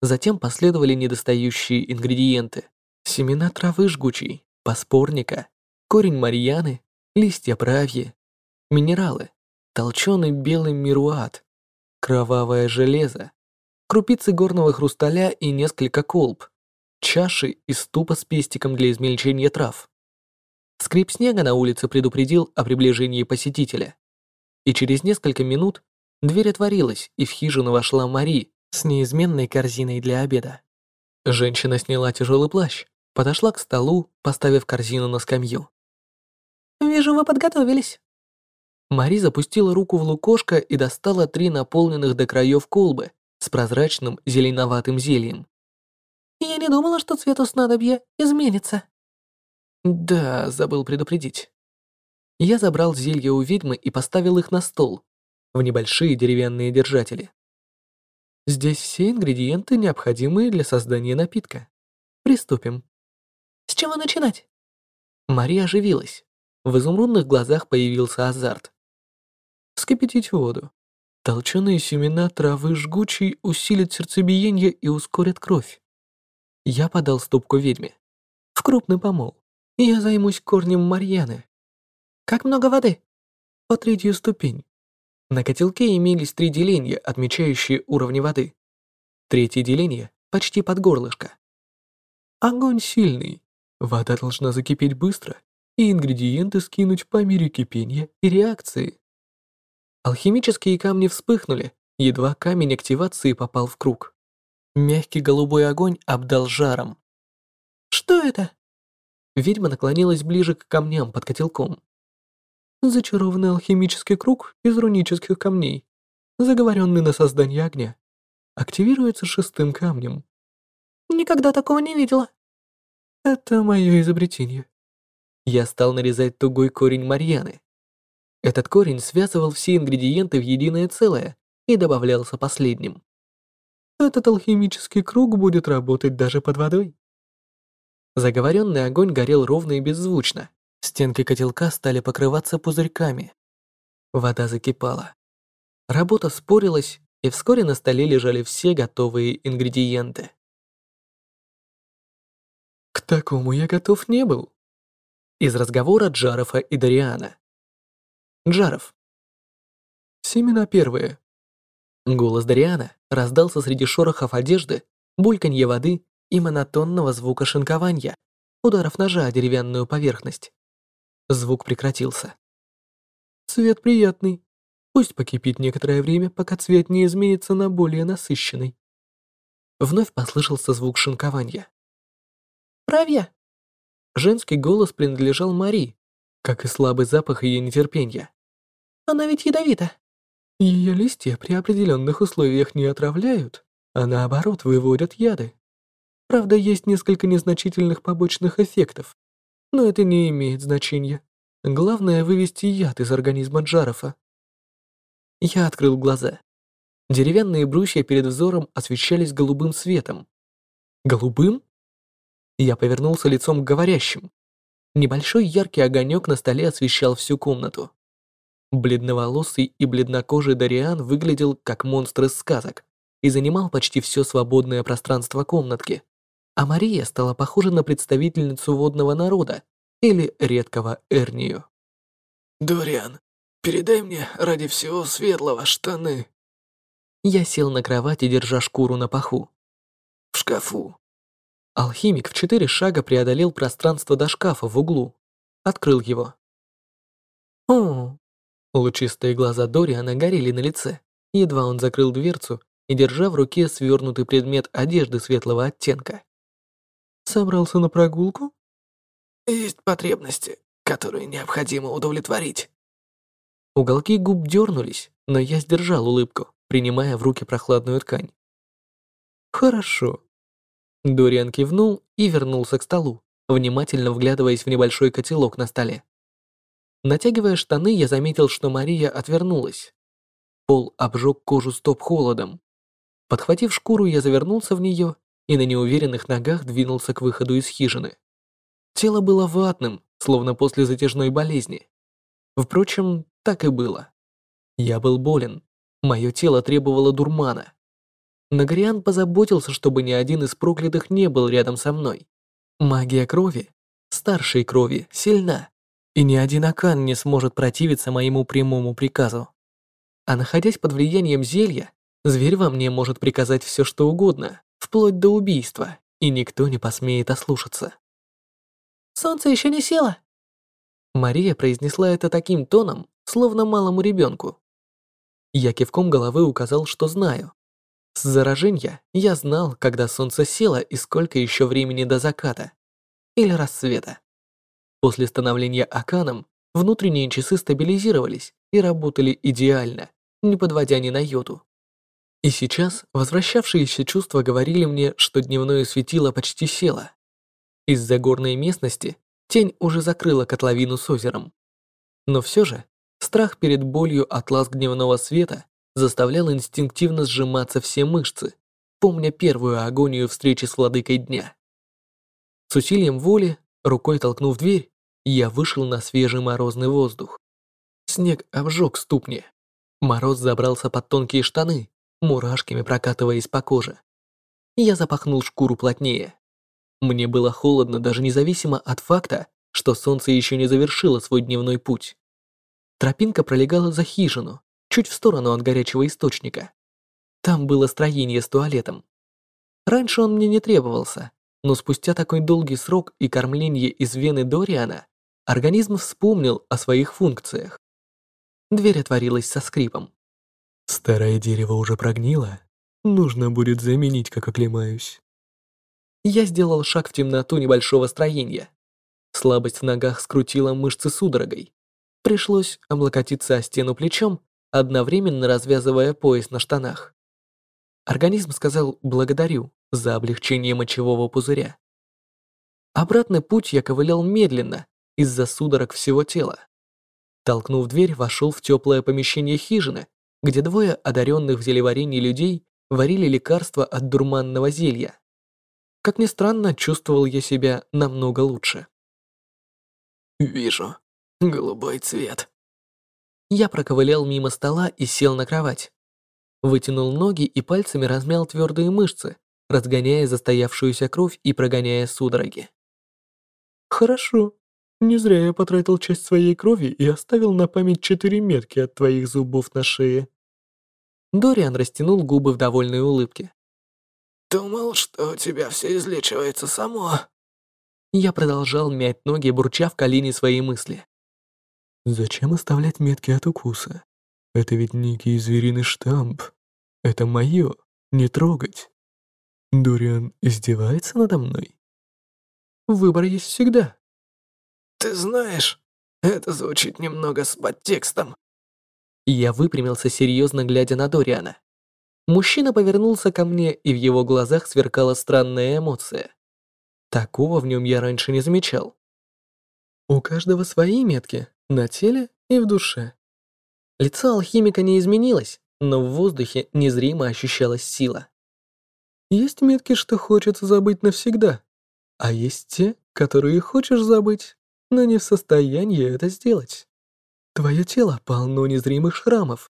Затем последовали недостающие ингредиенты. Семена травы жгучей, паспорника, корень марьяны, листья правьи, минералы, толченый белый мируат, кровавое железо, крупицы горного хрусталя и несколько колб, чаши и ступа с пестиком для измельчения трав. Скрип снега на улице предупредил о приближении посетителя. И через несколько минут дверь отворилась, и в хижину вошла Мари с неизменной корзиной для обеда. Женщина сняла тяжелый плащ, подошла к столу, поставив корзину на скамью. «Вижу, вы подготовились». Мари запустила руку в лукошко и достала три наполненных до краев колбы с прозрачным зеленоватым зельем. «Я не думала, что цвет у снадобья изменится». Да, забыл предупредить. Я забрал зелья у ведьмы и поставил их на стол, в небольшие деревянные держатели. Здесь все ингредиенты, необходимые для создания напитка. Приступим. С чего начинать? Мария оживилась. В изумрудных глазах появился азарт. Вскипятить воду. Толченые семена травы жгучей усилят сердцебиение и ускорят кровь. Я подал ступку ведьме. В крупный помол. Я займусь корнем Марьяны. Как много воды? По третью ступень. На котелке имелись три деления, отмечающие уровни воды. Третье деление почти под горлышко. Огонь сильный. Вода должна закипеть быстро, и ингредиенты скинуть по мере кипения и реакции. Алхимические камни вспыхнули, едва камень активации попал в круг. Мягкий голубой огонь обдал жаром. «Что это?» Ведьма наклонилась ближе к камням под котелком. Зачарованный алхимический круг из рунических камней, заговоренный на создание огня, активируется шестым камнем. Никогда такого не видела. Это мое изобретение. Я стал нарезать тугой корень Марьяны. Этот корень связывал все ингредиенты в единое целое и добавлялся последним. Этот алхимический круг будет работать даже под водой. Заговоренный огонь горел ровно и беззвучно. Стенки котелка стали покрываться пузырьками. Вода закипала. Работа спорилась, и вскоре на столе лежали все готовые ингредиенты. К такому я готов не был. Из разговора Джарова и Дариана. Джаров. Семена первые. Голос Дариана раздался среди шорохов одежды, бульканье воды и монотонного звука шинкования, ударов ножа о деревянную поверхность. Звук прекратился. Цвет приятный. Пусть покипит некоторое время, пока цвет не изменится на более насыщенный. Вновь послышался звук шинкования. «Правья!» Женский голос принадлежал Мари, как и слабый запах ее нетерпения. «Она ведь ядовита!» Ее листья при определенных условиях не отравляют, а наоборот выводят яды. Правда, есть несколько незначительных побочных эффектов, но это не имеет значения. Главное вывести яд из организма Джарофа. Я открыл глаза. Деревянные брусья перед взором освещались голубым светом. Голубым? Я повернулся лицом к говорящим. Небольшой яркий огонек на столе освещал всю комнату. Бледноволосый и бледнокожий Дариан выглядел как монстр из сказок и занимал почти все свободное пространство комнатки а Мария стала похожа на представительницу водного народа или редкого Эрнию. «Дориан, передай мне ради всего светлого штаны». Я сел на кровати, держа шкуру на паху. «В шкафу». Алхимик в четыре шага преодолел пространство до шкафа в углу. Открыл его. «О!» Лучистые глаза Дориана горели на лице. Едва он закрыл дверцу и держа в руке свернутый предмет одежды светлого оттенка. «Собрался на прогулку?» «Есть потребности, которые необходимо удовлетворить». Уголки губ дернулись, но я сдержал улыбку, принимая в руки прохладную ткань. «Хорошо». Дориан кивнул и вернулся к столу, внимательно вглядываясь в небольшой котелок на столе. Натягивая штаны, я заметил, что Мария отвернулась. Пол обжег кожу стоп холодом. Подхватив шкуру, я завернулся в нее и на неуверенных ногах двинулся к выходу из хижины. Тело было ватным, словно после затяжной болезни. Впрочем, так и было. Я был болен. Мое тело требовало дурмана. Нагориан позаботился, чтобы ни один из проклятых не был рядом со мной. Магия крови, старшей крови, сильна, и ни один Акан не сможет противиться моему прямому приказу. А находясь под влиянием зелья, Зверь во мне может приказать все, что угодно, вплоть до убийства, и никто не посмеет ослушаться. «Солнце еще не село!» Мария произнесла это таким тоном, словно малому ребенку. Я кивком головы указал, что знаю. С заражения я знал, когда солнце село и сколько еще времени до заката. Или рассвета. После становления Аканом внутренние часы стабилизировались и работали идеально, не подводя ни на йоту. И сейчас возвращавшиеся чувства говорили мне, что дневное светило почти село. Из-за горной местности тень уже закрыла котловину с озером. Но все же страх перед болью от ласк дневного света заставлял инстинктивно сжиматься все мышцы, помня первую агонию встречи с владыкой дня. С усилием воли, рукой толкнув дверь, я вышел на свежий морозный воздух. Снег обжег ступни. Мороз забрался под тонкие штаны, мурашками прокатываясь по коже. Я запахнул шкуру плотнее. Мне было холодно даже независимо от факта, что солнце еще не завершило свой дневной путь. Тропинка пролегала за хижину, чуть в сторону от горячего источника. Там было строение с туалетом. Раньше он мне не требовался, но спустя такой долгий срок и кормление из вены Дориана, организм вспомнил о своих функциях. Дверь отворилась со скрипом. Старое дерево уже прогнило. Нужно будет заменить, как оклемаюсь. Я сделал шаг в темноту небольшого строения. Слабость в ногах скрутила мышцы судорогой. Пришлось облокотиться о стену плечом, одновременно развязывая пояс на штанах. Организм сказал «благодарю» за облегчение мочевого пузыря. Обратный путь я ковылял медленно, из-за судорог всего тела. Толкнув дверь, вошел в теплое помещение хижины, где двое одаренных в зелеварении людей варили лекарства от дурманного зелья. Как ни странно, чувствовал я себя намного лучше. «Вижу. Голубой цвет». Я проковылял мимо стола и сел на кровать. Вытянул ноги и пальцами размял твердые мышцы, разгоняя застоявшуюся кровь и прогоняя судороги. «Хорошо. Не зря я потратил часть своей крови и оставил на память четыре метки от твоих зубов на шее. Дориан растянул губы в довольной улыбке. «Думал, что у тебя все излечивается само». Я продолжал мять ноги, бурча в колени свои мысли. «Зачем оставлять метки от укуса? Это ведь некий звериный штамп. Это мое, не трогать. Дориан издевается надо мной? Выбор есть всегда». «Ты знаешь, это звучит немного с подтекстом. Я выпрямился, серьезно глядя на Дориана. Мужчина повернулся ко мне, и в его глазах сверкала странная эмоция. Такого в нем я раньше не замечал. У каждого свои метки, на теле и в душе. Лицо алхимика не изменилось, но в воздухе незримо ощущалась сила. Есть метки, что хочется забыть навсегда, а есть те, которые хочешь забыть, но не в состоянии это сделать. Твое тело полно незримых шрамов.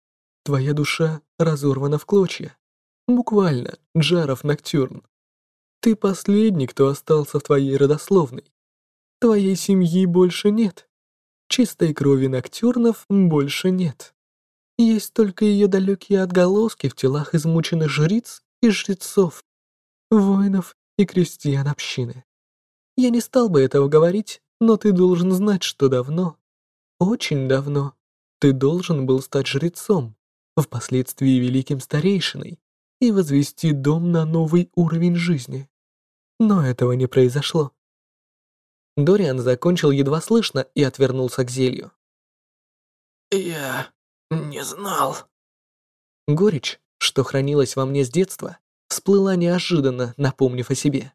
Твоя душа разорвана в клочья. Буквально, Джаров Ноктюрн. Ты последний, кто остался в твоей родословной. Твоей семьи больше нет. Чистой крови Ноктюрнов больше нет. Есть только ее далекие отголоски в телах измученных жриц и жрецов, воинов и крестьян общины. Я не стал бы этого говорить, но ты должен знать, что давно, очень давно ты должен был стать жрецом, впоследствии великим старейшиной и возвести дом на новый уровень жизни. Но этого не произошло. Дориан закончил едва слышно и отвернулся к зелью. «Я не знал». Горечь, что хранилась во мне с детства, всплыла неожиданно, напомнив о себе.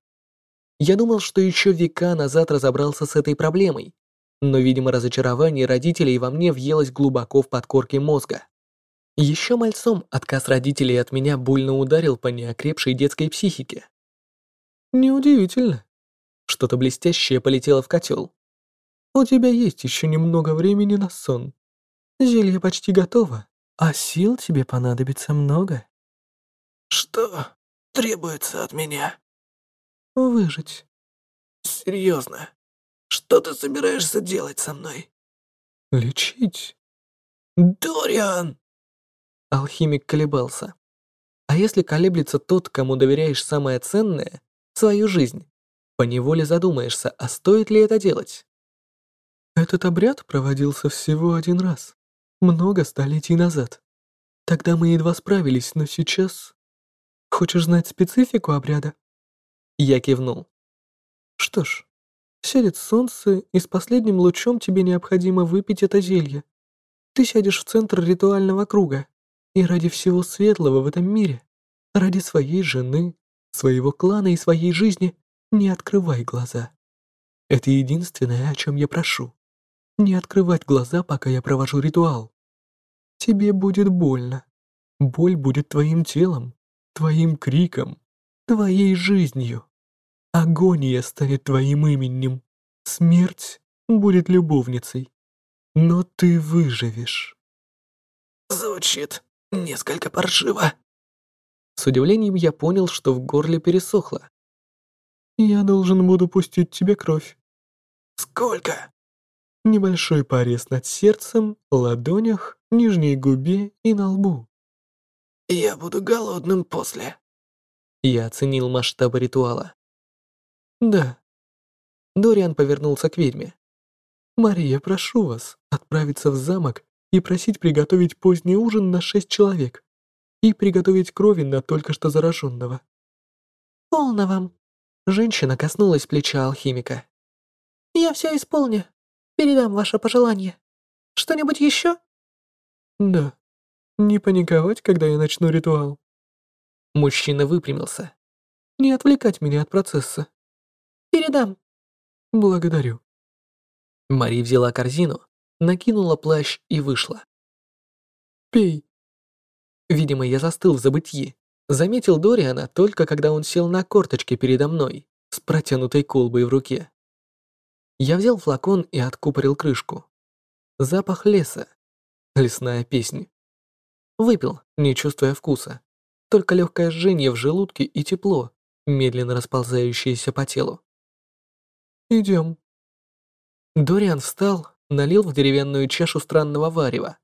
Я думал, что еще века назад разобрался с этой проблемой, но, видимо, разочарование родителей во мне въелось глубоко в подкорке мозга. Еще мальцом отказ родителей от меня больно ударил по неокрепшей детской психике. Неудивительно. Что-то блестящее полетело в котел. У тебя есть еще немного времени на сон. Зелье почти готово, а сил тебе понадобится много. Что требуется от меня? Выжить. Серьезно? Что ты собираешься делать со мной? Лечить. Дориан! Алхимик колебался. А если колеблется тот, кому доверяешь самое ценное, свою жизнь, поневоле задумаешься, а стоит ли это делать? Этот обряд проводился всего один раз, много столетий назад. Тогда мы едва справились, но сейчас... Хочешь знать специфику обряда? Я кивнул. Что ж, сядет солнце, и с последним лучом тебе необходимо выпить это зелье. Ты сядешь в центр ритуального круга, и ради всего светлого в этом мире, ради своей жены, своего клана и своей жизни, не открывай глаза. Это единственное, о чем я прошу. Не открывать глаза, пока я провожу ритуал. Тебе будет больно. Боль будет твоим телом, твоим криком, твоей жизнью. Агония станет твоим именем. Смерть будет любовницей. Но ты выживешь. Звучит несколько паршиво. С удивлением я понял, что в горле пересохло. Я должен буду пустить тебе кровь. Сколько? Небольшой порез над сердцем, ладонях, нижней губе и на лбу. Я буду голодным после. Я оценил масштабы ритуала. Да. Дориан повернулся к ведьме. Мария, прошу вас отправиться в замок и просить приготовить поздний ужин на шесть человек и приготовить крови на только что зараженного. Полно вам. Женщина коснулась плеча алхимика. Я все исполню. Передам ваше пожелание. Что-нибудь еще? Да. Не паниковать, когда я начну ритуал. Мужчина выпрямился. Не отвлекать меня от процесса. Передам. Благодарю. Мари взяла корзину, накинула плащ и вышла. Пей. Видимо, я застыл в забытьи. Заметил Дориана только когда он сел на корточки передо мной с протянутой колбой в руке. Я взял флакон и откупорил крышку. Запах леса. Лесная песня. Выпил, не чувствуя вкуса. Только легкое жжение в желудке и тепло, медленно расползающееся по телу. Идем. Дориан встал, налил в деревянную чашу странного варева.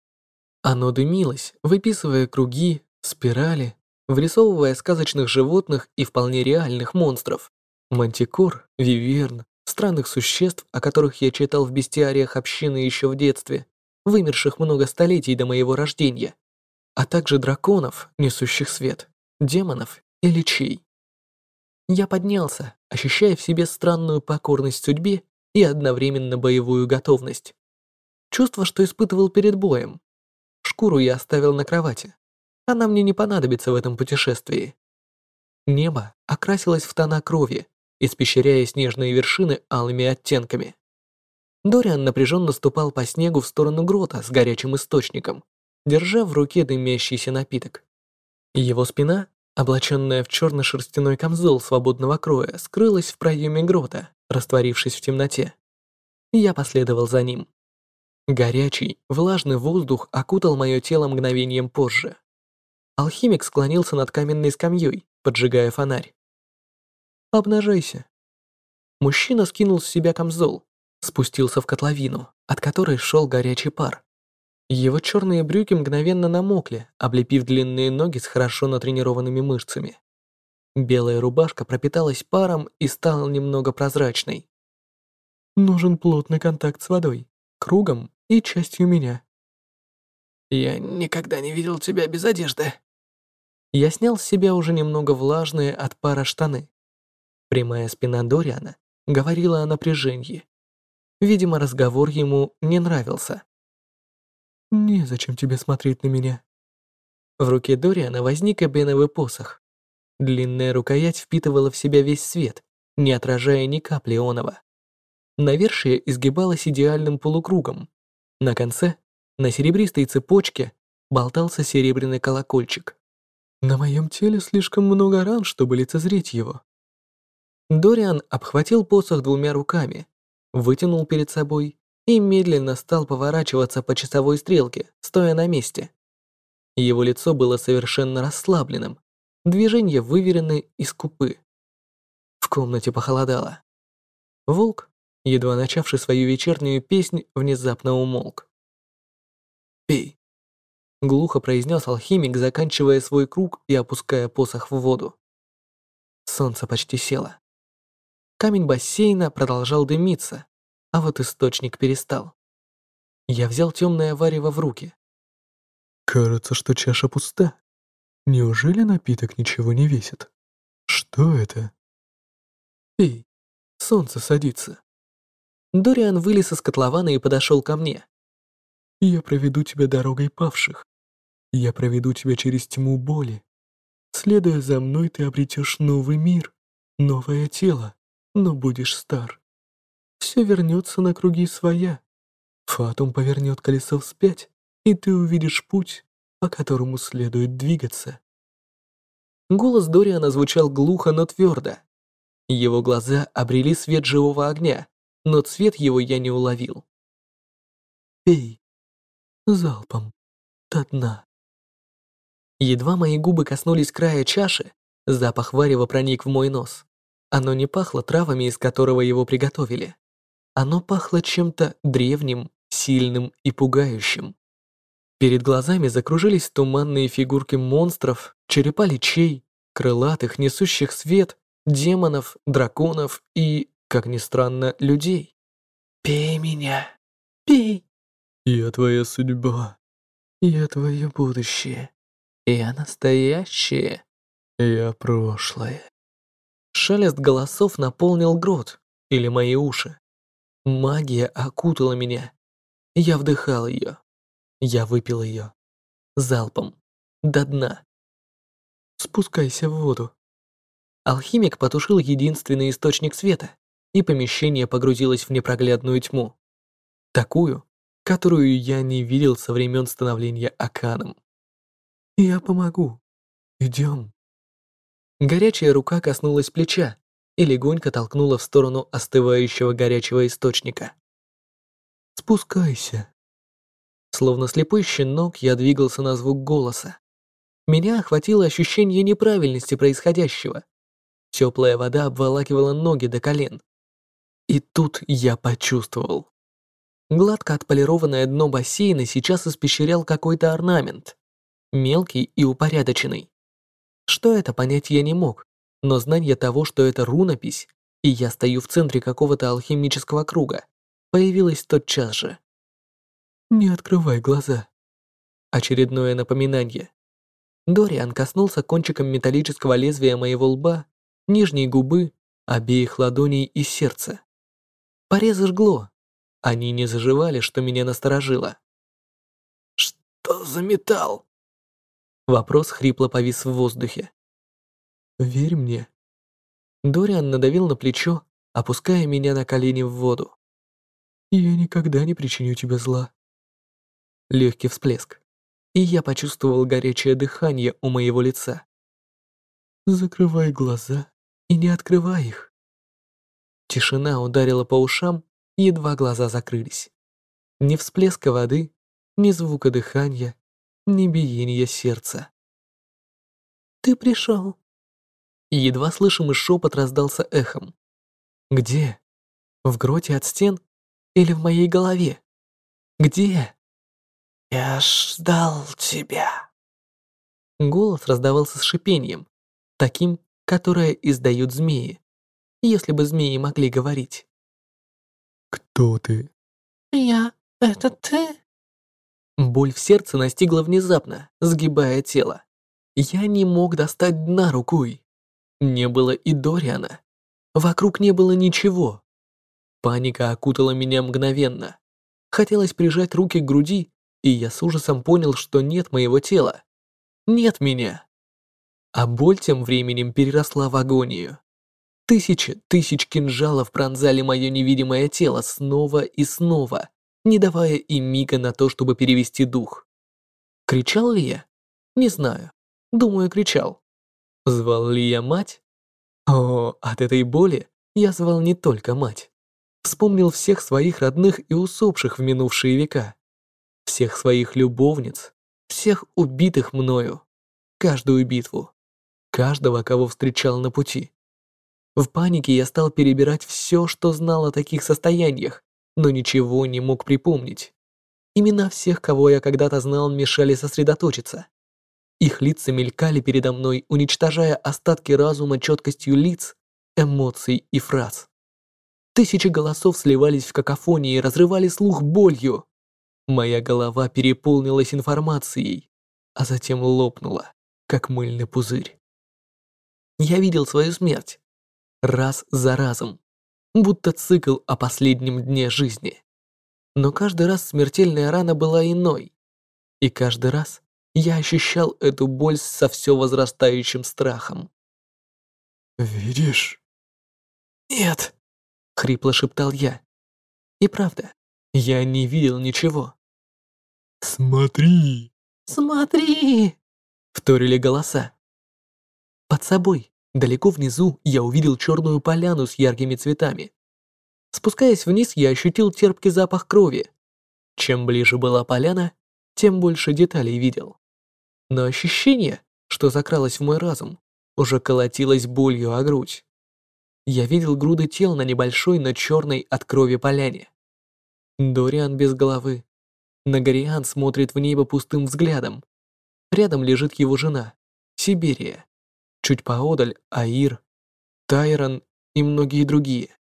Оно дымилось, выписывая круги, спирали, вырисовывая сказочных животных и вполне реальных монстров. Мантикор, виверн, странных существ, о которых я читал в бестиариях общины еще в детстве, вымерших много столетий до моего рождения, а также драконов, несущих свет, демонов и личей. Я поднялся, ощущая в себе странную покорность судьбе и одновременно боевую готовность. Чувство, что испытывал перед боем. Шкуру я оставил на кровати. Она мне не понадобится в этом путешествии. Небо окрасилось в тона крови, испещряя снежные вершины алыми оттенками. Дориан напряженно ступал по снегу в сторону грота с горячим источником, держа в руке дымящийся напиток. Его спина, облаченная в черно-шерстяной камзол свободного кроя, скрылась в проеме грота, растворившись в темноте. Я последовал за ним. Горячий, влажный воздух окутал мое тело мгновением позже. Алхимик склонился над каменной скамьей, поджигая фонарь. «Обнажайся». Мужчина скинул с себя камзол, спустился в котловину, от которой шел горячий пар. Его черные брюки мгновенно намокли, облепив длинные ноги с хорошо натренированными мышцами. Белая рубашка пропиталась паром и стала немного прозрачной. Нужен плотный контакт с водой, кругом и частью меня. Я никогда не видел тебя без одежды. Я снял с себя уже немного влажные от пара штаны. Прямая спина Дориана говорила о напряжении. Видимо, разговор ему не нравился. «Незачем тебе смотреть на меня». В руке Дориана возник эбеновый посох. Длинная рукоять впитывала в себя весь свет, не отражая ни капли оного. Навершие изгибалось идеальным полукругом. На конце, на серебристой цепочке, болтался серебряный колокольчик. На моем теле слишком много ран, чтобы лицезреть его. Дориан обхватил посох двумя руками, вытянул перед собой и медленно стал поворачиваться по часовой стрелке, стоя на месте. Его лицо было совершенно расслабленным, движения выверены и скупы. В комнате похолодало. Волк, едва начавший свою вечернюю песнь, внезапно умолк. «Пей», — глухо произнес алхимик, заканчивая свой круг и опуская посох в воду. Солнце почти село. Камень бассейна продолжал дымиться, а вот источник перестал. Я взял темное варево в руки. Кажется, что чаша пуста. Неужели напиток ничего не весит? Что это? Эй, солнце садится. Дориан вылез из котлована и подошел ко мне. Я проведу тебя дорогой павших. Я проведу тебя через тьму боли. Следуя за мной, ты обретешь новый мир, новое тело но будешь стар. Все вернется на круги своя. Фатум повернет колесо вспять, и ты увидишь путь, по которому следует двигаться. Голос Дориана звучал глухо, но твердо. Его глаза обрели свет живого огня, но цвет его я не уловил. «Пей. Залпом. До дна». Едва мои губы коснулись края чаши, запах варева проник в мой нос. Оно не пахло травами, из которого его приготовили. Оно пахло чем-то древним, сильным и пугающим. Перед глазами закружились туманные фигурки монстров, черепа личей, крылатых, несущих свет, демонов, драконов и, как ни странно, людей. «Пей меня, пей!» «Я твоя судьба, я твое будущее, я настоящее, я прошлое». Шелест голосов наполнил грот или мои уши. Магия окутала меня. Я вдыхал ее. Я выпил ее. Залпом. До дна. Спускайся в воду. Алхимик потушил единственный источник света, и помещение погрузилось в непроглядную тьму. Такую, которую я не видел со времен становления Аканом. «Я помогу. Идем». Горячая рука коснулась плеча и легонько толкнула в сторону остывающего горячего источника. «Спускайся». Словно слепой щенок, я двигался на звук голоса. Меня охватило ощущение неправильности происходящего. Теплая вода обволакивала ноги до колен. И тут я почувствовал. Гладко отполированное дно бассейна сейчас испещрял какой-то орнамент. Мелкий и упорядоченный. Что это, понять я не мог, но знание того, что это рунопись, и я стою в центре какого-то алхимического круга, появилось тотчас же. «Не открывай глаза». Очередное напоминание. Дориан коснулся кончиком металлического лезвия моего лба, нижней губы, обеих ладоней и сердца. Порезы жгло. Они не заживали, что меня насторожило. «Что за металл?» Вопрос хрипло повис в воздухе. «Верь мне». Дориан надавил на плечо, опуская меня на колени в воду. «Я никогда не причиню тебе зла». Легкий всплеск, и я почувствовал горячее дыхание у моего лица. «Закрывай глаза и не открывай их». Тишина ударила по ушам, едва глаза закрылись. Ни всплеска воды, ни звука дыхания, ни биения сердца. «Ты пришел». Едва слышимый шепот раздался эхом. «Где? В гроте от стен? Или в моей голове? Где?» «Я ждал тебя». Голос раздавался с шипением, таким, которое издают змеи, если бы змеи могли говорить. «Кто ты?» «Я... это ты?» Боль в сердце настигла внезапно, сгибая тело. Я не мог достать дна рукой. Не было и Дориана. Вокруг не было ничего. Паника окутала меня мгновенно. Хотелось прижать руки к груди, и я с ужасом понял, что нет моего тела. Нет меня. А боль тем временем переросла в агонию. Тысячи тысяч кинжалов пронзали мое невидимое тело снова и снова, не давая им мига на то, чтобы перевести дух. Кричал ли я? Не знаю. Думаю, кричал. Звал ли я мать? О, от этой боли я звал не только мать. Вспомнил всех своих родных и усопших в минувшие века. Всех своих любовниц, всех убитых мною. Каждую битву. Каждого, кого встречал на пути. В панике я стал перебирать все, что знал о таких состояниях, но ничего не мог припомнить. Имена всех, кого я когда-то знал, мешали сосредоточиться. Их лица мелькали передо мной, уничтожая остатки разума четкостью лиц, эмоций и фраз. Тысячи голосов сливались в какофонии и разрывали слух болью. Моя голова переполнилась информацией, а затем лопнула, как мыльный пузырь. Я видел свою смерть. Раз за разом будто цикл о последнем дне жизни. Но каждый раз смертельная рана была иной. И каждый раз я ощущал эту боль со все возрастающим страхом. «Видишь?» «Нет», — хрипло шептал я. И правда, я не видел ничего. «Смотри!» «Смотри!» — вторили голоса. Под собой Далеко внизу я увидел черную поляну с яркими цветами. Спускаясь вниз, я ощутил терпкий запах крови. Чем ближе была поляна, тем больше деталей видел. Но ощущение, что закралось в мой разум, уже колотилось болью о грудь. Я видел груды тел на небольшой, но черной от крови поляне. Дориан без головы. Нагариан смотрит в небо пустым взглядом. Рядом лежит его жена, Сибирия. Чуть поодаль Аир, Тайрон и многие другие.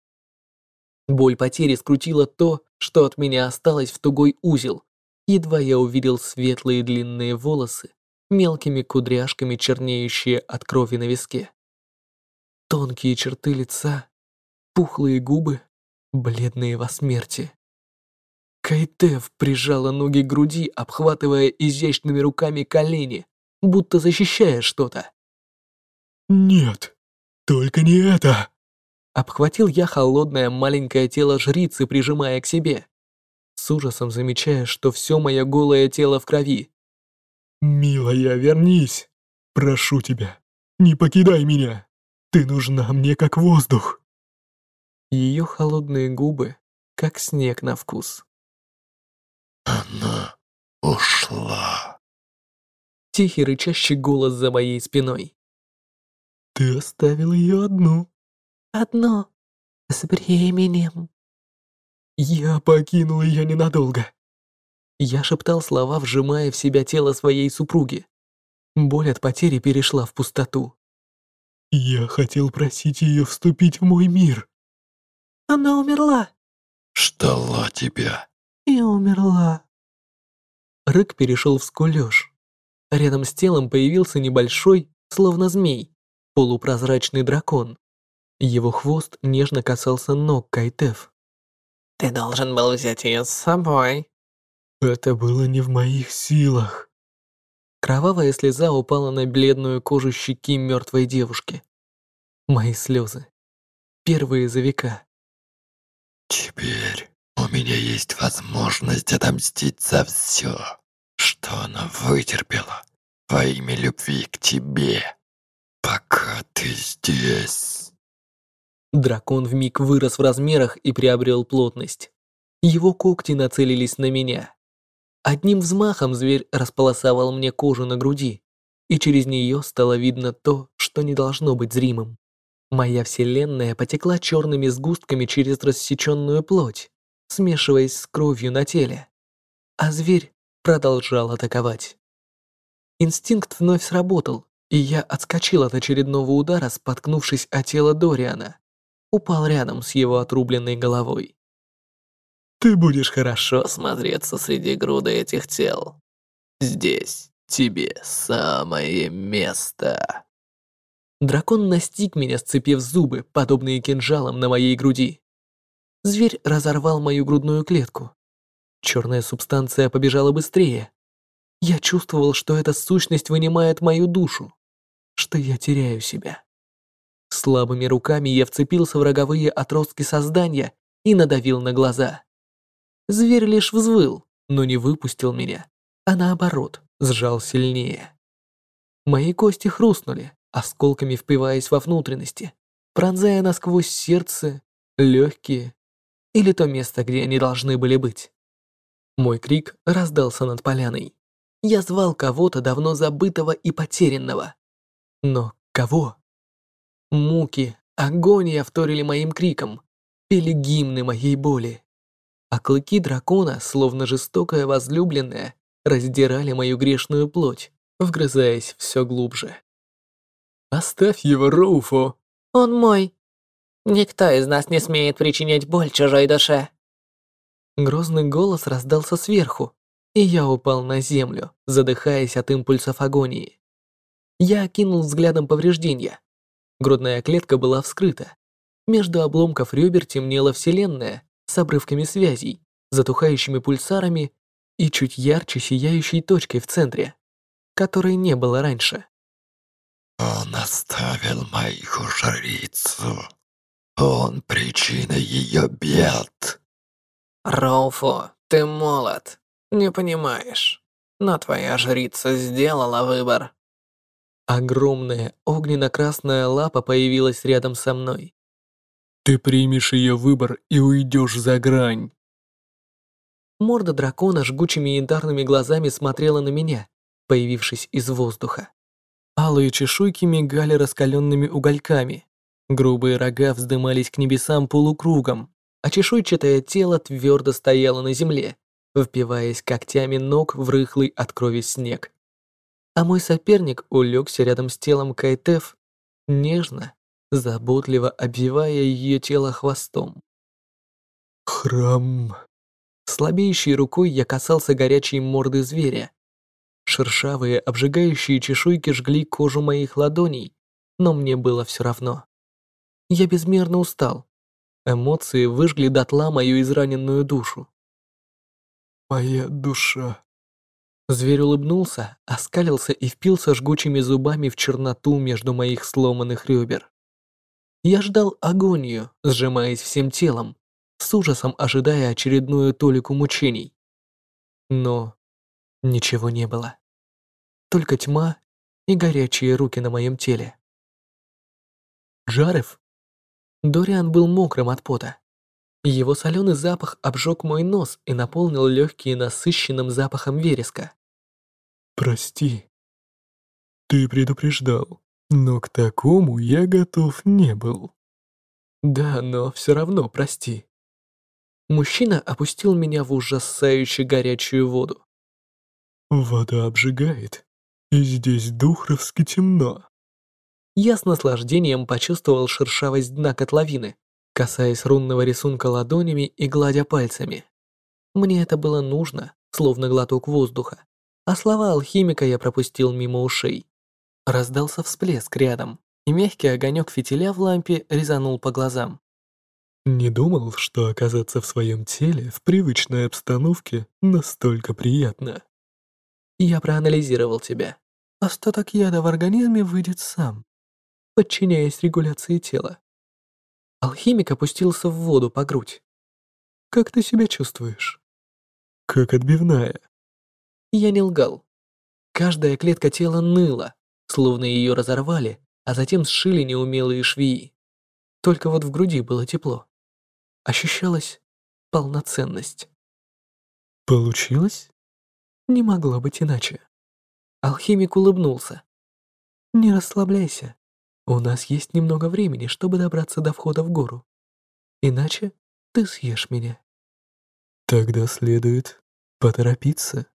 Боль потери скрутила то, что от меня осталось в тугой узел. Едва я увидел светлые длинные волосы, мелкими кудряшками чернеющие от крови на виске. Тонкие черты лица, пухлые губы, бледные во смерти. Кайтев прижала ноги к груди, обхватывая изящными руками колени, будто защищая что-то. «Нет, только не это!» Обхватил я холодное маленькое тело жрицы, прижимая к себе. С ужасом замечая, что все мое голое тело в крови. «Милая, вернись! Прошу тебя, не покидай меня! Ты нужна мне как воздух!» Ее холодные губы, как снег на вкус. «Она ушла!» Тихий рычащий голос за моей спиной. Ты оставил ее одну. Одно. С бременем. Я покинул ее ненадолго. Я шептал слова, вжимая в себя тело своей супруги. Боль от потери перешла в пустоту. Я хотел просить ее вступить в мой мир. Она умерла. Ждала тебя. И умерла. Рык перешел в скулёж. Рядом с телом появился небольшой, словно змей, полупрозрачный дракон. Его хвост нежно касался ног Кайтев. «Ты должен был взять ее с собой». «Это было не в моих силах». Кровавая слеза упала на бледную кожу щеки мертвой девушки. Мои слезы. Первые за века. «Теперь у меня есть возможность отомстить за все, что она вытерпела во имя любви к тебе». «Пока ты здесь...» Дракон вмиг вырос в размерах и приобрел плотность. Его когти нацелились на меня. Одним взмахом зверь располосовал мне кожу на груди, и через нее стало видно то, что не должно быть зримым. Моя вселенная потекла черными сгустками через рассеченную плоть, смешиваясь с кровью на теле. А зверь продолжал атаковать. Инстинкт вновь сработал, и я отскочил от очередного удара, споткнувшись о тело Дориана. Упал рядом с его отрубленной головой. Ты будешь хорошо смотреться среди груды этих тел. Здесь тебе самое место. Дракон настиг меня, сцепив зубы, подобные кинжалам на моей груди. Зверь разорвал мою грудную клетку. Черная субстанция побежала быстрее. Я чувствовал, что эта сущность вынимает мою душу, что я теряю себя. Слабыми руками я вцепился в роговые отростки создания и надавил на глаза. Зверь лишь взвыл, но не выпустил меня, а наоборот, сжал сильнее. Мои кости хрустнули, осколками впиваясь во внутренности, пронзая насквозь сердце, легкие или то место, где они должны были быть. Мой крик раздался над поляной. Я звал кого-то давно забытого и потерянного. Но кого? Муки, агония вторили моим криком, пели гимны моей боли. А клыки дракона, словно жестокая возлюбленная, раздирали мою грешную плоть, вгрызаясь все глубже. «Оставь его, Роуфо!» «Он мой!» «Никто из нас не смеет причинять боль чужой душе!» Грозный голос раздался сверху, и я упал на землю, задыхаясь от импульсов агонии. Я окинул взглядом повреждения. Грудная клетка была вскрыта. Между обломков ребер темнела вселенная с обрывками связей, затухающими пульсарами и чуть ярче сияющей точкой в центре, которой не было раньше. «Он оставил мою жрицу. Он причина ее бед». Роуфо, ты молод, не понимаешь. Но твоя жрица сделала выбор. Огромная огненно-красная лапа появилась рядом со мной. Ты примешь ее выбор и уйдешь за грань. Морда дракона жгучими янтарными глазами смотрела на меня, появившись из воздуха. Алые чешуйки мигали раскаленными угольками. Грубые рога вздымались к небесам полукругом, а чешуйчатое тело твердо стояло на земле, впиваясь когтями ног в рыхлый от крови снег. А мой соперник улегся рядом с телом Кайтеф, нежно, заботливо обвивая ее тело хвостом. Храм. Слабеющей рукой я касался горячей морды зверя. Шершавые, обжигающие чешуйки жгли кожу моих ладоней, но мне было все равно. Я безмерно устал, Эмоции выжгли дотла мою израненную душу. «Моя душа». Зверь улыбнулся, оскалился и впился жгучими зубами в черноту между моих сломанных ребер. Я ждал агонию, сжимаясь всем телом, с ужасом ожидая очередную толику мучений. Но ничего не было. Только тьма и горячие руки на моем теле. Жарев Дориан был мокрым от пота. Его соленый запах обжег мой нос и наполнил легкие насыщенным запахом вереска. «Прости. Ты предупреждал, но к такому я готов не был». «Да, но все равно прости». Мужчина опустил меня в ужасающе горячую воду. «Вода обжигает, и здесь духровски темно. Я с наслаждением почувствовал шершавость дна котловины, касаясь рунного рисунка ладонями и гладя пальцами. Мне это было нужно, словно глоток воздуха, а слова алхимика я пропустил мимо ушей. Раздался всплеск рядом, и мягкий огонек фитиля в лампе резанул по глазам. Не думал, что оказаться в своем теле в привычной обстановке настолько приятно. Я проанализировал тебя. Остаток яда в организме выйдет сам подчиняясь регуляции тела. Алхимик опустился в воду по грудь. «Как ты себя чувствуешь?» «Как отбивная». Я не лгал. Каждая клетка тела ныла, словно ее разорвали, а затем сшили неумелые швеи. Только вот в груди было тепло. Ощущалась полноценность. «Получилось?» Не могло быть иначе. Алхимик улыбнулся. «Не расслабляйся. У нас есть немного времени, чтобы добраться до входа в гору. Иначе ты съешь меня. Тогда следует поторопиться.